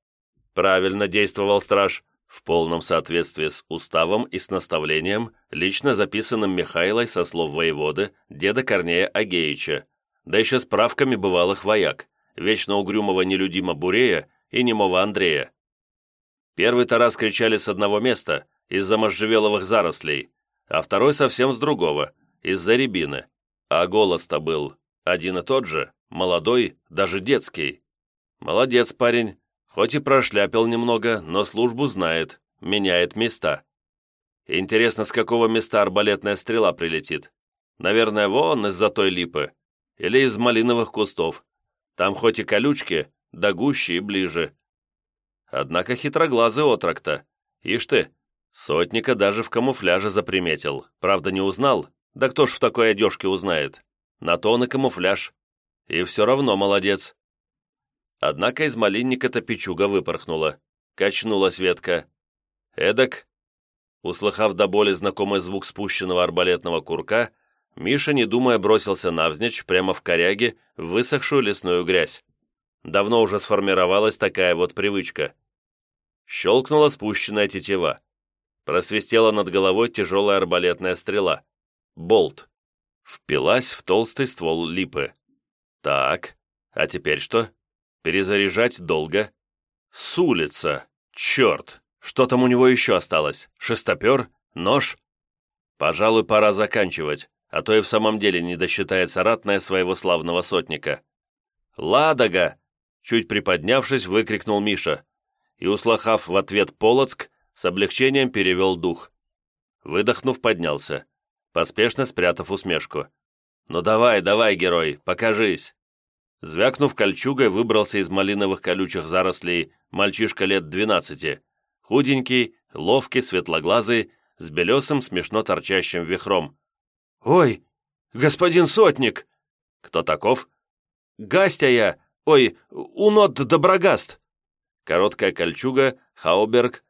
Правильно действовал страж, в полном соответствии с уставом и с наставлением, лично записанным Михайлой со слов воеводы, деда Корнея Агеича, да еще справками бывалых вояк, вечно угрюмого нелюдима Бурея и немого Андрея. Первый Тарас кричали с одного места — из-за можжевеловых зарослей, а второй совсем с другого, из-за рябины. А голос-то был один и тот же, молодой, даже детский. Молодец парень, хоть и прошляпил немного, но службу знает, меняет места. Интересно, с какого места арбалетная стрела прилетит? Наверное, вон из-за той липы. Или из малиновых кустов. Там хоть и колючки, да гуще и ближе. Однако хитроглазый отрок-то. Ишь ты, сотника даже в камуфляже заприметил. Правда, не узнал. Да кто ж в такой одежке узнает? На то он и камуфляж. И все равно молодец. Однако из малинника-то печуга выпорхнула. Качнулась ветка. Эдак, услыхав до боли знакомый звук спущенного арбалетного курка, Миша, не думая, бросился навзничь, прямо в коряге, в высохшую лесную грязь. Давно уже сформировалась такая вот привычка. Щелкнула спущенная тетива. Просвистела над головой тяжелая арбалетная стрела. Болт. Впилась в толстый ствол липы. Так, а теперь что? Перезаряжать долго? С улица. Черт! Что там у него еще осталось? Шестопер? Нож? Пожалуй, пора заканчивать, а то и в самом деле не досчитается ратная своего славного сотника. «Ладога!» Чуть приподнявшись, выкрикнул Миша. И, услыхав в ответ Полоцк, с облегчением перевел дух. Выдохнув, поднялся, поспешно спрятав усмешку. «Ну давай, давай, герой, покажись!» Звякнув кольчугой, выбрался из малиновых колючих зарослей мальчишка лет двенадцати, худенький, ловкий, светлоглазый, с белесым, смешно торчащим вихром. «Ой, господин сотник!» «Кто таков?» «Гастя я, ой, унот доброгаст!» Короткая кольчуга, хауберг,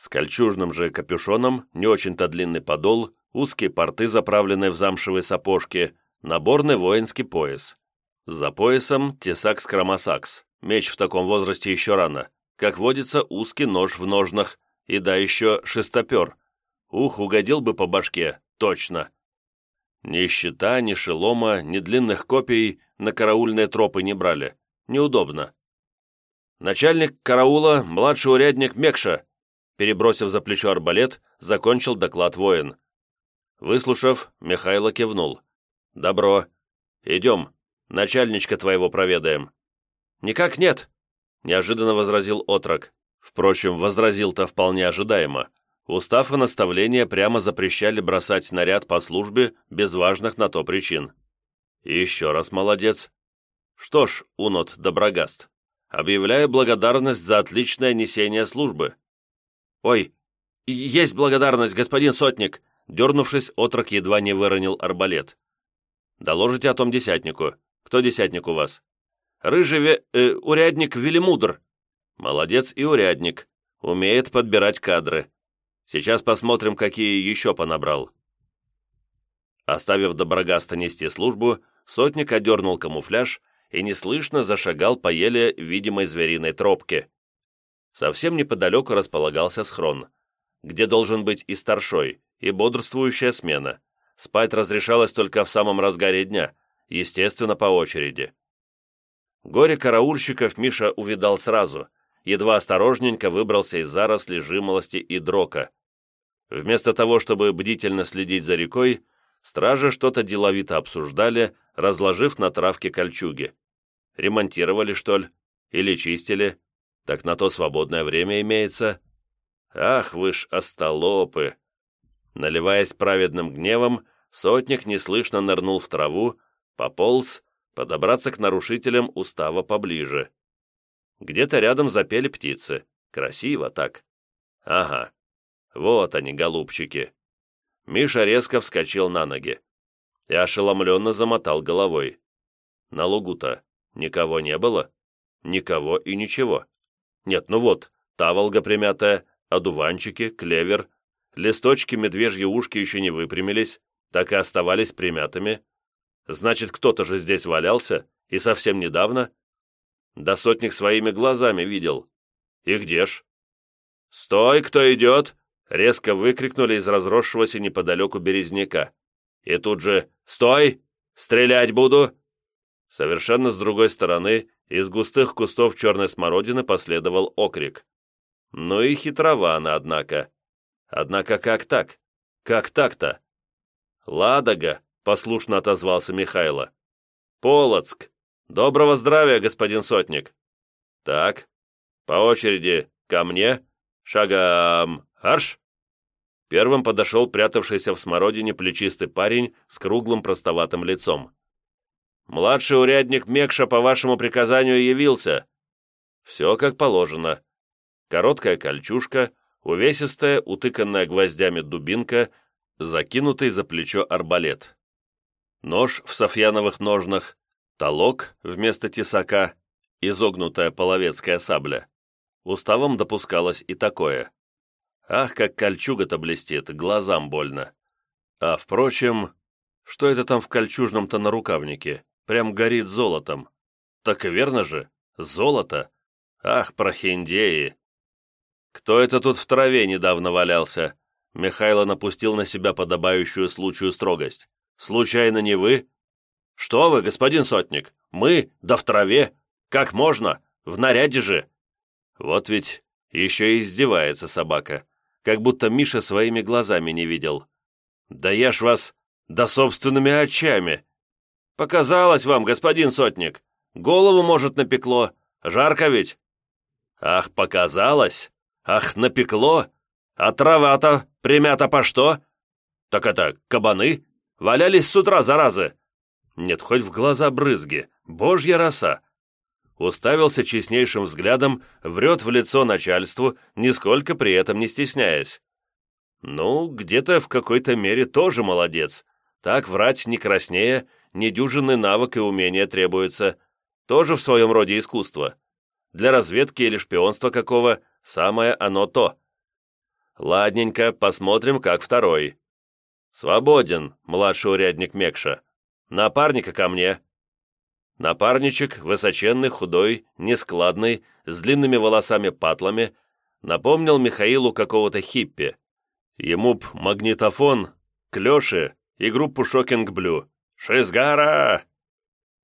с кольчужным же капюшоном, не очень-то длинный подол, узкие порты, заправленные в замшевые сапожки, наборный воинский пояс. За поясом тесак-скромосакс, меч в таком возрасте еще рано, как водится узкий нож в ножнах, и да еще шестопер. Ух, угодил бы по башке, точно. Ни щита, ни шелома, ни длинных копий на караульные тропы не брали. Неудобно. Начальник караула, младший урядник Мекша, перебросив за плечо арбалет, закончил доклад воин. Выслушав, Михайло кивнул. «Добро. Идем. Начальничка твоего проведаем». «Никак нет», — неожиданно возразил отрок. Впрочем, возразил-то вполне ожидаемо. Устав и наставления прямо запрещали бросать наряд по службе без важных на то причин. Еще раз молодец. Что ж, Унот Доброгаст, объявляю благодарность за отличное несение службы. Ой, есть благодарность, господин Сотник, дернувшись, отрок едва не выронил арбалет. Доложите о том десятнику. Кто десятник у вас? Рыжий ве... Э, урядник Велимудр. Молодец и урядник. Умеет подбирать кадры. Сейчас посмотрим, какие еще понабрал. Оставив Доброгаста нести службу, сотник одернул камуфляж и неслышно зашагал по еле видимой звериной тропке. Совсем неподалеку располагался схрон, где должен быть и старшой, и бодрствующая смена. Спать разрешалось только в самом разгаре дня, естественно, по очереди. Горе караульщиков Миша увидал сразу, едва осторожненько выбрался из зарослей жимолости и дрока. Вместо того, чтобы бдительно следить за рекой, стражи что-то деловито обсуждали, разложив на травке кольчуги. Ремонтировали, что ли? Или чистили? Так на то свободное время имеется. Ах вы ж остолопы! Наливаясь праведным гневом, сотник неслышно нырнул в траву, пополз, подобраться к нарушителям устава поближе. Где-то рядом запели птицы. Красиво так. Ага. Вот они, голубчики. Миша резко вскочил на ноги и ошеломленно замотал головой. На лугу-то никого не было. Никого и ничего. Нет, ну вот, таволга примятая, одуванчики, клевер, листочки медвежьи ушки еще не выпрямились, так и оставались примятыми. Значит, кто-то же здесь валялся, и совсем недавно. Да сотник своими глазами видел. И где ж? «Стой, кто идет!» резко выкрикнули из разросшегося неподалеку березняка. И тут же «Стой! Стрелять буду!» Совершенно с другой стороны, из густых кустов черной смородины последовал окрик. Ну и хитровано, однако. Однако как так? Как так-то? «Ладога!» — послушно отозвался Михайло. Полоцк. Доброго здравия, господин сотник. Так, по очереди ко мне. Шагом арш. Первым подошел прятавшийся в смородине плечистый парень с круглым простоватым лицом. «Младший урядник Мекша по вашему приказанию явился». Все как положено. Короткая кольчужка, увесистая, утыканная гвоздями дубинка, закинутый за плечо арбалет. Нож в софьяновых ножнах, толок вместо тесака, изогнутая половецкая сабля. Уставом допускалось и такое. Ах, как кольчуга-то блестит, глазам больно. А впрочем, что это там в кольчужном-то нарукавнике? Прям горит золотом. Так и верно же, золото. Ах, прохиндеи! Кто это тут в траве недавно валялся? Михайло напустил на себя подобающую случаю строгость. «Случайно не вы?» «Что вы, господин сотник? Мы? Да в траве! Как можно? В наряде же!» Вот ведь еще и издевается собака, как будто Миша своими глазами не видел. «Да я ж вас... да собственными очами!» «Показалось вам, господин сотник! Голову, может, напекло! Жарко ведь!» «Ах, показалось! Ах, напекло! А трава-то примята по что? Так это кабаны? Валялись с утра, заразы!» Нет, хоть в глаза брызги, божья роса. Уставился честнейшим взглядом, врет в лицо начальству, нисколько при этом не стесняясь. Ну, где-то в какой-то мере тоже молодец. Так врать не краснее, недюжинный навык и умение требуется. Тоже в своем роде искусство. Для разведки или шпионства какого самое оно то. Ладненько, посмотрим, как второй. Свободен, младший урядник Мекша. Напарника ко мне. Напарничек, высоченный, худой, нескладный, с длинными волосами-патлами, напомнил Михаилу какого-то хиппи. Ему б магнитофон, клёши и группу Шокинг Блю. «Шизгара!»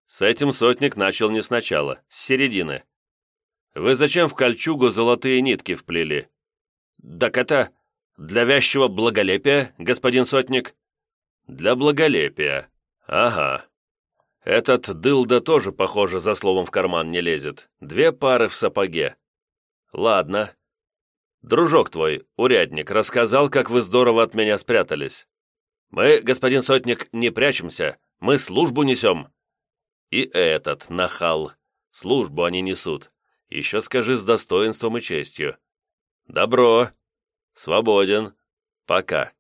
С этим сотник начал не сначала, с середины. «Вы зачем в кольчугу золотые нитки вплели?» «Так это для вязчего благолепия, господин сотник?» «Для благолепия. Ага. Этот дылда тоже, похоже, за словом в карман не лезет. Две пары в сапоге. Ладно. Дружок твой, урядник, рассказал, как вы здорово от меня спрятались. Мы, господин сотник, не прячемся, мы службу несем». «И этот, нахал. Службу они несут. Еще скажи с достоинством и честью. «Добро. Свободен. Пока».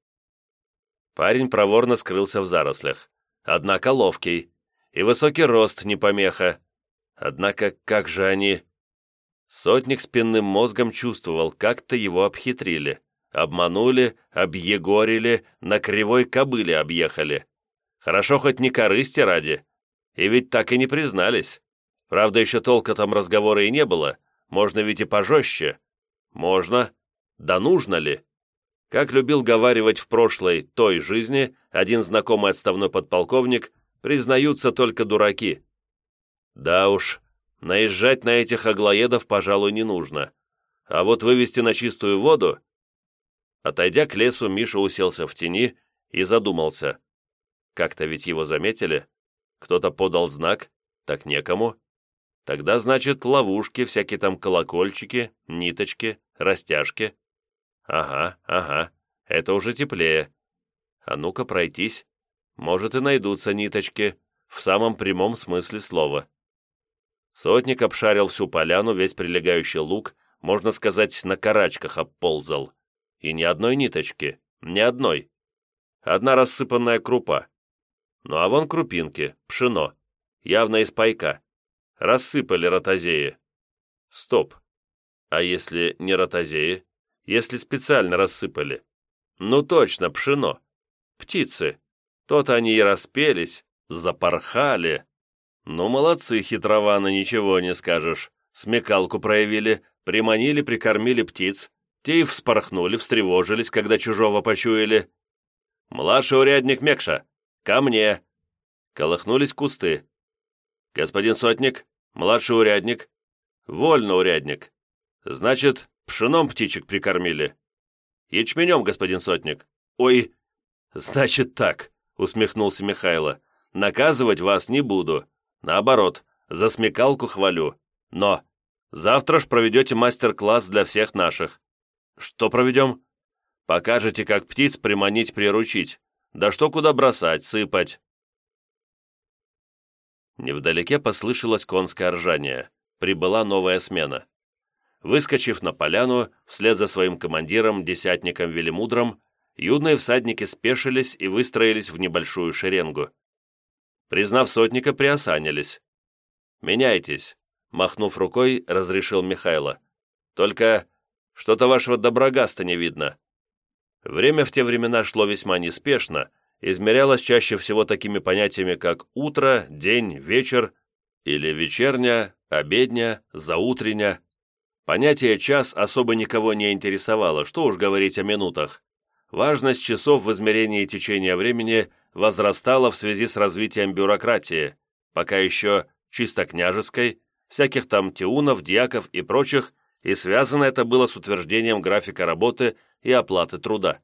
Парень проворно скрылся в зарослях. Однако ловкий. И высокий рост не помеха. Однако как же они... Сотник спинным мозгом чувствовал, как-то его обхитрили. Обманули, объегорили, на кривой кобыле объехали. Хорошо хоть не корысти ради. И ведь так и не признались. Правда, еще толка там разговора и не было. Можно ведь и пожестче. Можно. Да нужно ли? Как любил говаривать в прошлой, той жизни, один знакомый отставной подполковник, признаются только дураки. Да уж, наезжать на этих аглоедов, пожалуй, не нужно. А вот вывести на чистую воду... Отойдя к лесу, Миша уселся в тени и задумался. Как-то ведь его заметили. Кто-то подал знак, так некому. Тогда, значит, ловушки, всякие там колокольчики, ниточки, растяжки. Ага, ага, это уже теплее. А ну-ка пройтись. Может, и найдутся ниточки, в самом прямом смысле слова. Сотник обшарил всю поляну, весь прилегающий луг, можно сказать, на карачках обползал. И ни одной ниточки, ни одной. Одна рассыпанная крупа. Ну а вон крупинки, пшено, явно из пайка. Рассыпали ротозеи. Стоп. А если не ротозеи? Если специально рассыпали? Ну точно, пшено. Птицы. То-то они и распелись, запорхали. Ну, молодцы, хитрованы, ничего не скажешь. Смекалку проявили, приманили, прикормили птиц. Те и вспорхнули, встревожились, когда чужого почуяли. «Младший урядник Мекша, ко мне!» Колыхнулись кусты. «Господин сотник, младший урядник». «Вольно, урядник». «Значит, пшеном птичек прикормили». «Ячменем, господин сотник». «Ой, значит так», — усмехнулся Михайло. «Наказывать вас не буду. Наоборот, за смекалку хвалю. Но завтра ж проведете мастер-класс для всех наших. Что проведем? Покажете, как птиц приманить, приручить. Да что куда бросать, сыпать. Невдалеке послышалось конское ржание. Прибыла новая смена. Выскочив на поляну, вслед за своим командиром, десятником Велимудром, юные всадники спешились и выстроились в небольшую шеренгу. Признав сотника, приосанились. «Меняйтесь», — махнув рукой, разрешил Михайло. «Только что-то вашего доброгаста не видно». Время в те времена шло весьма неспешно, измерялось чаще всего такими понятиями, как утро, день, вечер или вечерня, обедня, заутрення. Понятие «час» особо никого не интересовало, что уж говорить о минутах. Важность часов в измерении течения времени возрастала в связи с развитием бюрократии, пока еще чисто княжеской, всяких там тиунов, дьяков и прочих, и связано это было с утверждением графика работы и оплаты труда.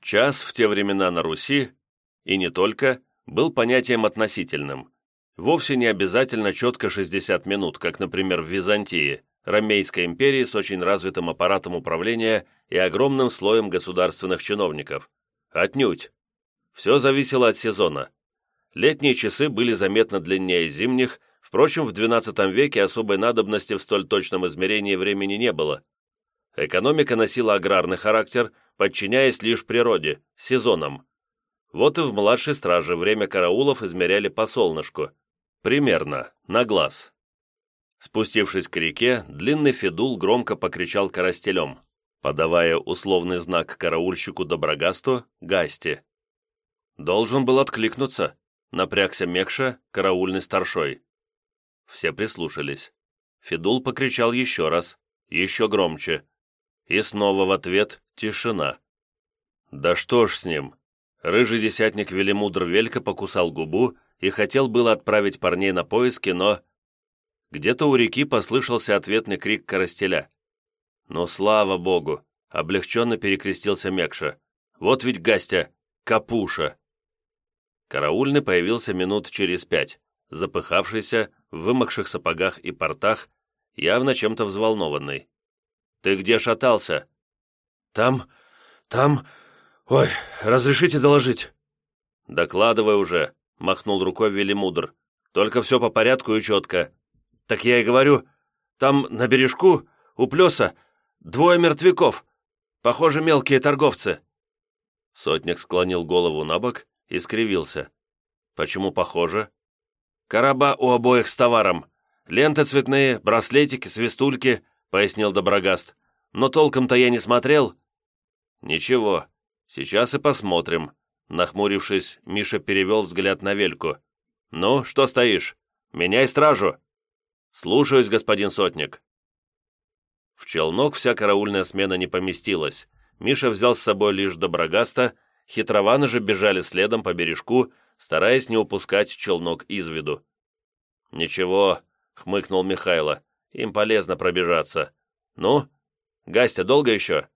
Час в те времена на Руси и не только, был понятием относительным. Вовсе не обязательно четко 60 минут, как, например, в Византии, Ромейской империи с очень развитым аппаратом управления и огромным слоем государственных чиновников. Отнюдь. Все зависело от сезона. Летние часы были заметно длиннее зимних, впрочем, в XII веке особой надобности в столь точном измерении времени не было. Экономика носила аграрный характер, подчиняясь лишь природе, сезонам. Вот и в младшей страже время караулов измеряли по солнышку. Примерно, на глаз. Спустившись к реке, длинный Федул громко покричал коростелем, подавая условный знак караульщику Доброгасту «Гасти». Должен был откликнуться, напрягся Мекша, караульный старшой. Все прислушались. Федул покричал еще раз, еще громче. И снова в ответ тишина. «Да что ж с ним?» Рыжий десятник Велимудр Велька покусал губу и хотел было отправить парней на поиски, но... Где-то у реки послышался ответный крик Коростеля. «Ну, слава богу!» — облегченно перекрестился Мекша. «Вот ведь Гастя! Капуша!» Караульный появился минут через пять, запыхавшийся, в вымокших сапогах и портах, явно чем-то взволнованный. «Ты где шатался?» «Там... там...» «Ой, разрешите доложить?» «Докладывай уже», — махнул рукой Велимудр. «Только все по порядку и четко». «Так я и говорю, там на бережку, у плеса, двое мертвяков. Похоже, мелкие торговцы». Сотник склонил голову на бок и скривился. «Почему похоже?» «Короба у обоих с товаром. Ленты цветные, браслетики, свистульки», — пояснил Доброгаст. «Но толком-то я не смотрел». «Ничего, «Сейчас и посмотрим». Нахмурившись, Миша перевел взгляд на Вельку. «Ну, что стоишь? Меняй стражу!» «Слушаюсь, господин сотник». В челнок вся караульная смена не поместилась. Миша взял с собой лишь Доброгаста, хитрованы же бежали следом по бережку, стараясь не упускать челнок из виду. «Ничего», — хмыкнул Михайло, — «им полезно пробежаться. Ну, Гастя, долго еще?»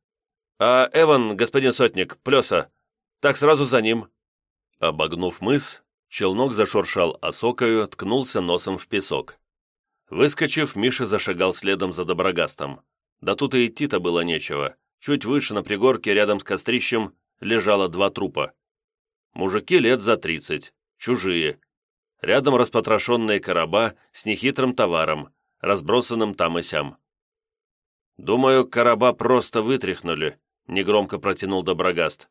«А Эван, господин сотник, плеса. Так сразу за ним». Обогнув мыс, челнок зашуршал осокою, ткнулся носом в песок. Выскочив, Миша зашагал следом за Доброгастом. Да тут и идти-то было нечего. Чуть выше на пригорке, рядом с кострищем, лежало два трупа. Мужики лет за тридцать, чужие. Рядом распотрошенные короба с нехитрым товаром, разбросанным там и сям. Думаю, короба просто вытряхнули, негромко протянул Доброгаст.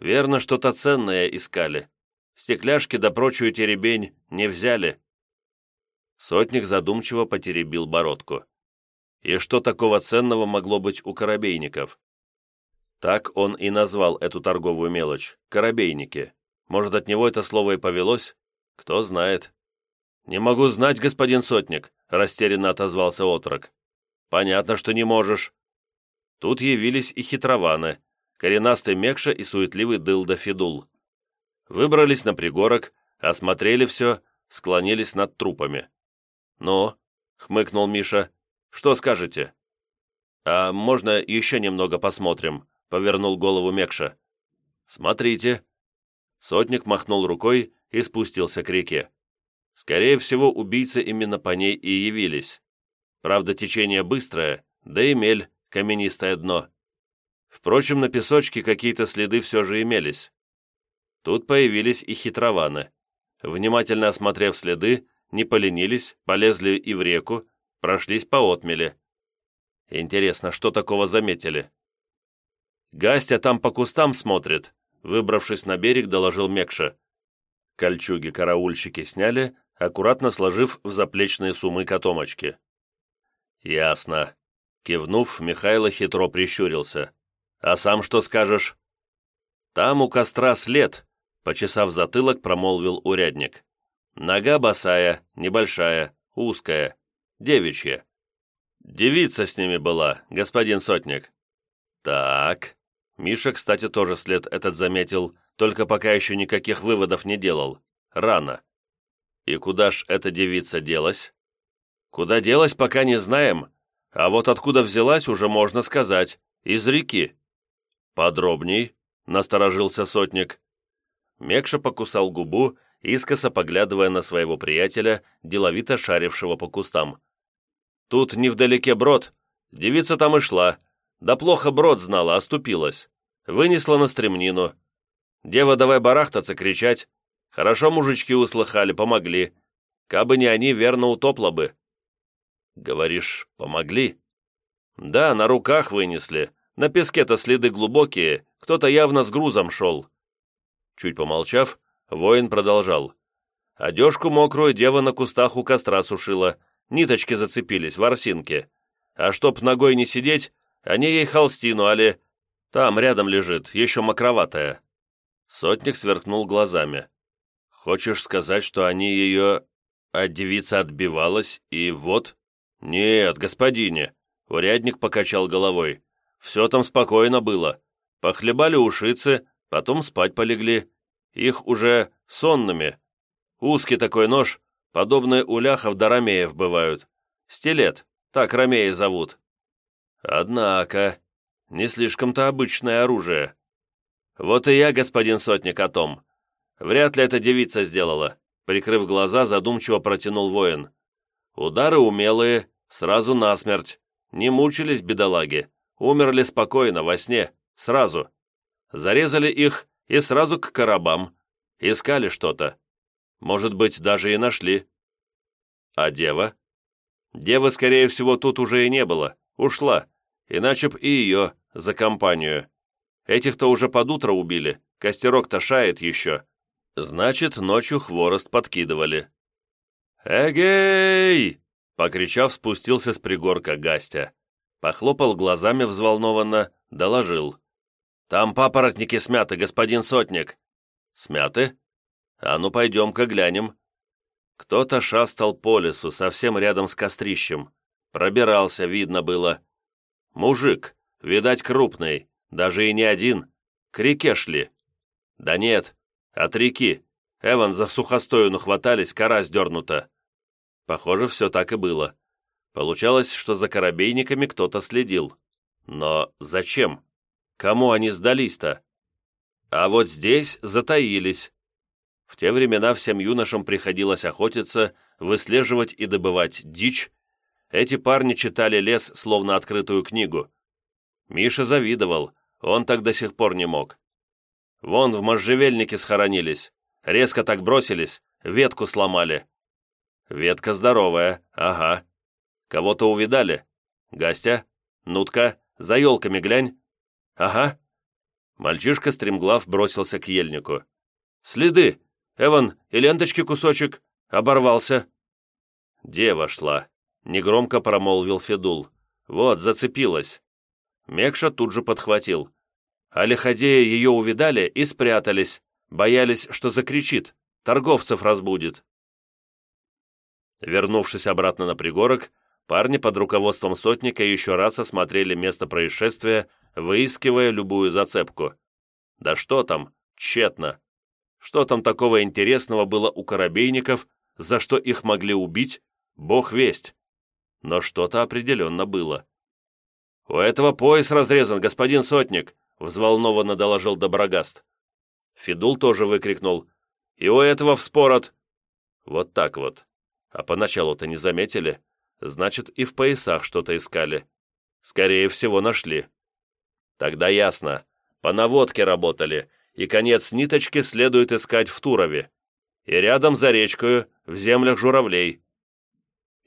«Верно, что-то ценное искали. Стекляшки да прочую теребень не взяли». Сотник задумчиво потеребил бородку. И что такого ценного могло быть у корабейников? Так он и назвал эту торговую мелочь – корабейники. Может, от него это слово и повелось? Кто знает. «Не могу знать, господин Сотник», – растерянно отозвался отрок. «Понятно, что не можешь. Тут явились и хитрованы, коренастый Мекша и суетливый Дылда Федул. Выбрались на пригорок, осмотрели все, склонились над трупами. «Ну?» — хмыкнул Миша. «Что скажете?» «А можно еще немного посмотрим?» — повернул голову Мекша. «Смотрите». Сотник махнул рукой и спустился к реке. Скорее всего, убийцы именно по ней и явились. Правда, течение быстрое, да и мель, каменистое дно. Впрочем, на песочке какие-то следы все же имелись. Тут появились и хитрованы. Внимательно осмотрев следы, не поленились, полезли и в реку, прошлись по отмеле. Интересно, что такого заметили? Гастя там по кустам смотрит, выбравшись на берег, доложил Мекша. Кольчуги караульщики сняли, аккуратно сложив в заплечные суммы котомочки. «Ясно». Кивнув, Михайло хитро прищурился. «А сам что скажешь?» «Там у костра след», — почесав затылок, промолвил урядник. «Нога босая, небольшая, узкая, девичья. Девица с ними была, господин сотник». «Так». Миша, кстати, тоже след этот заметил, только пока еще никаких выводов не делал. Рано. «И куда ж эта девица делась?» «Куда делась, пока не знаем, а вот откуда взялась, уже можно сказать. Из реки». «Подробней», — насторожился сотник. Мекша покусал губу, искоса поглядывая на своего приятеля, деловито шарившего по кустам. «Тут невдалеке брод. Девица там и шла. Да плохо брод знала, оступилась. Вынесла на стремнину. Дева, давай барахтаться, кричать. Хорошо мужички услыхали, помогли. Кабы не они, верно утопла бы». «Говоришь, помогли?» «Да, на руках вынесли. На песке-то следы глубокие, кто-то явно с грузом шел». Чуть помолчав, воин продолжал. «Одежку мокрую дева на кустах у костра сушила, ниточки зацепились, ворсинки. А чтоб ногой не сидеть, они ей холстину, али... Там рядом лежит, еще мокроватая». Сотник сверкнул глазами. «Хочешь сказать, что они ее... А девица отбивалась, и вот...» «Нет, господине», — урядник покачал головой. «Все там спокойно было. Похлебали ушицы, потом спать полегли. Их уже сонными. Узкий такой нож, подобные у ляхов да ромеев бывают. Стилет, так ромеи зовут. Однако, не слишком-то обычное оружие. Вот и я, господин сотник, о том. Вряд ли эта девица сделала. Прикрыв глаза, задумчиво протянул воин. Удары умелые, сразу насмерть. Не мучились бедолаги. Умерли спокойно, во сне, сразу. Зарезали их и сразу к коробам. Искали что-то. Может быть, даже и нашли. А дева? Девы, скорее всего, тут уже и не было. Ушла. Иначе б и ее за компанию. Этих-то уже под утро убили. Костерок-то шает еще. Значит, ночью хворост подкидывали. «Эгей!» — покричав, спустился с пригорка Гастя. Похлопал глазами взволнованно, доложил. «Там папоротники смяты, господин сотник». «Смяты? А ну, пойдем-ка глянем». Кто-то шастал по лесу, совсем рядом с кострищем. Пробирался, видно было. Мужик, видать, крупный, даже и не один. К реке шли. Да нет, от реки. Эван за сухостоюну хватались, кора сдернута. Похоже, все так и было. Получалось, что за корабейниками кто-то следил. Но зачем? Кому они сдались-то? А вот здесь затаились. В те времена всем юношам приходилось охотиться, выслеживать и добывать дичь. Эти парни читали лес, словно открытую книгу. Миша завидовал, он так до сих пор не мог. Вон в можжевельнике схоронились. Резко так бросились, ветку сломали. Ветка здоровая, ага. Кого-то увидали. Гостя? Нутка, за елками глянь. Ага. Мальчишка стремглав бросился к ельнику. Следы. Эван, и ленточки кусочек. Оборвался. Дева шла. Негромко промолвил Федул. Вот, зацепилась. Мекша тут же подхватил. А лиходеи ее увидали и спрятались, боялись, что закричит, торговцев разбудит. Вернувшись обратно на пригорок, парни под руководством сотника еще раз осмотрели место происшествия, выискивая любую зацепку. Да что там, тщетно. Что там такого интересного было у корабейников, за что их могли убить, бог весть. Но что-то определенно было. «У этого пояс разрезан, господин сотник!» взволнованно доложил Доброгаст. Федул тоже выкрикнул. «И у этого вспорот!» Вот так вот. А поначалу-то не заметили. Значит, и в поясах что-то искали. Скорее всего, нашли. Тогда ясно. По наводке работали, и конец ниточки следует искать в Турове. И рядом за речкою, в землях журавлей.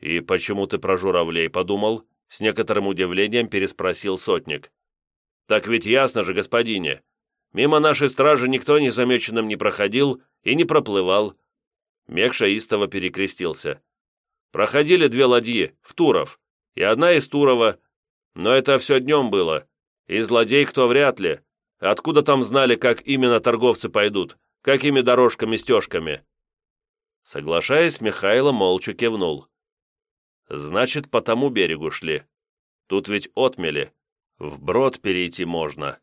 «И почему ты про журавлей подумал?» С некоторым удивлением переспросил сотник. «Так ведь ясно же, господине. Мимо нашей стражи никто незамеченным не проходил и не проплывал». Мекша истово перекрестился. «Проходили две ладьи, в Туров, и одна из Турова, но это все днем было. И злодей кто вряд ли. Откуда там знали, как именно торговцы пойдут, какими дорожками-стежками?» Соглашаясь, Михайло молча кивнул. «Значит, по тому берегу шли. Тут ведь отмели. Вброд перейти можно.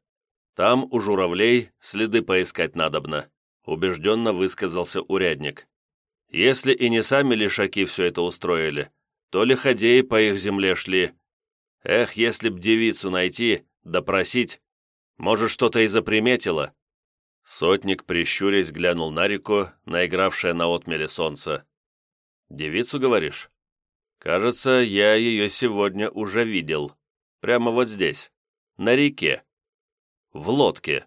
Там у журавлей следы поискать надобно», убежденно высказался урядник. «Если и не сами лишаки все это устроили, то лиходеи по их земле шли, Эх, если б девицу найти, допросить, может, что-то и заприметила. Сотник, прищурясь, глянул на реку, наигравшее на отмеле солнце. «Девицу, говоришь?» «Кажется, я ее сегодня уже видел. Прямо вот здесь, на реке. В лодке».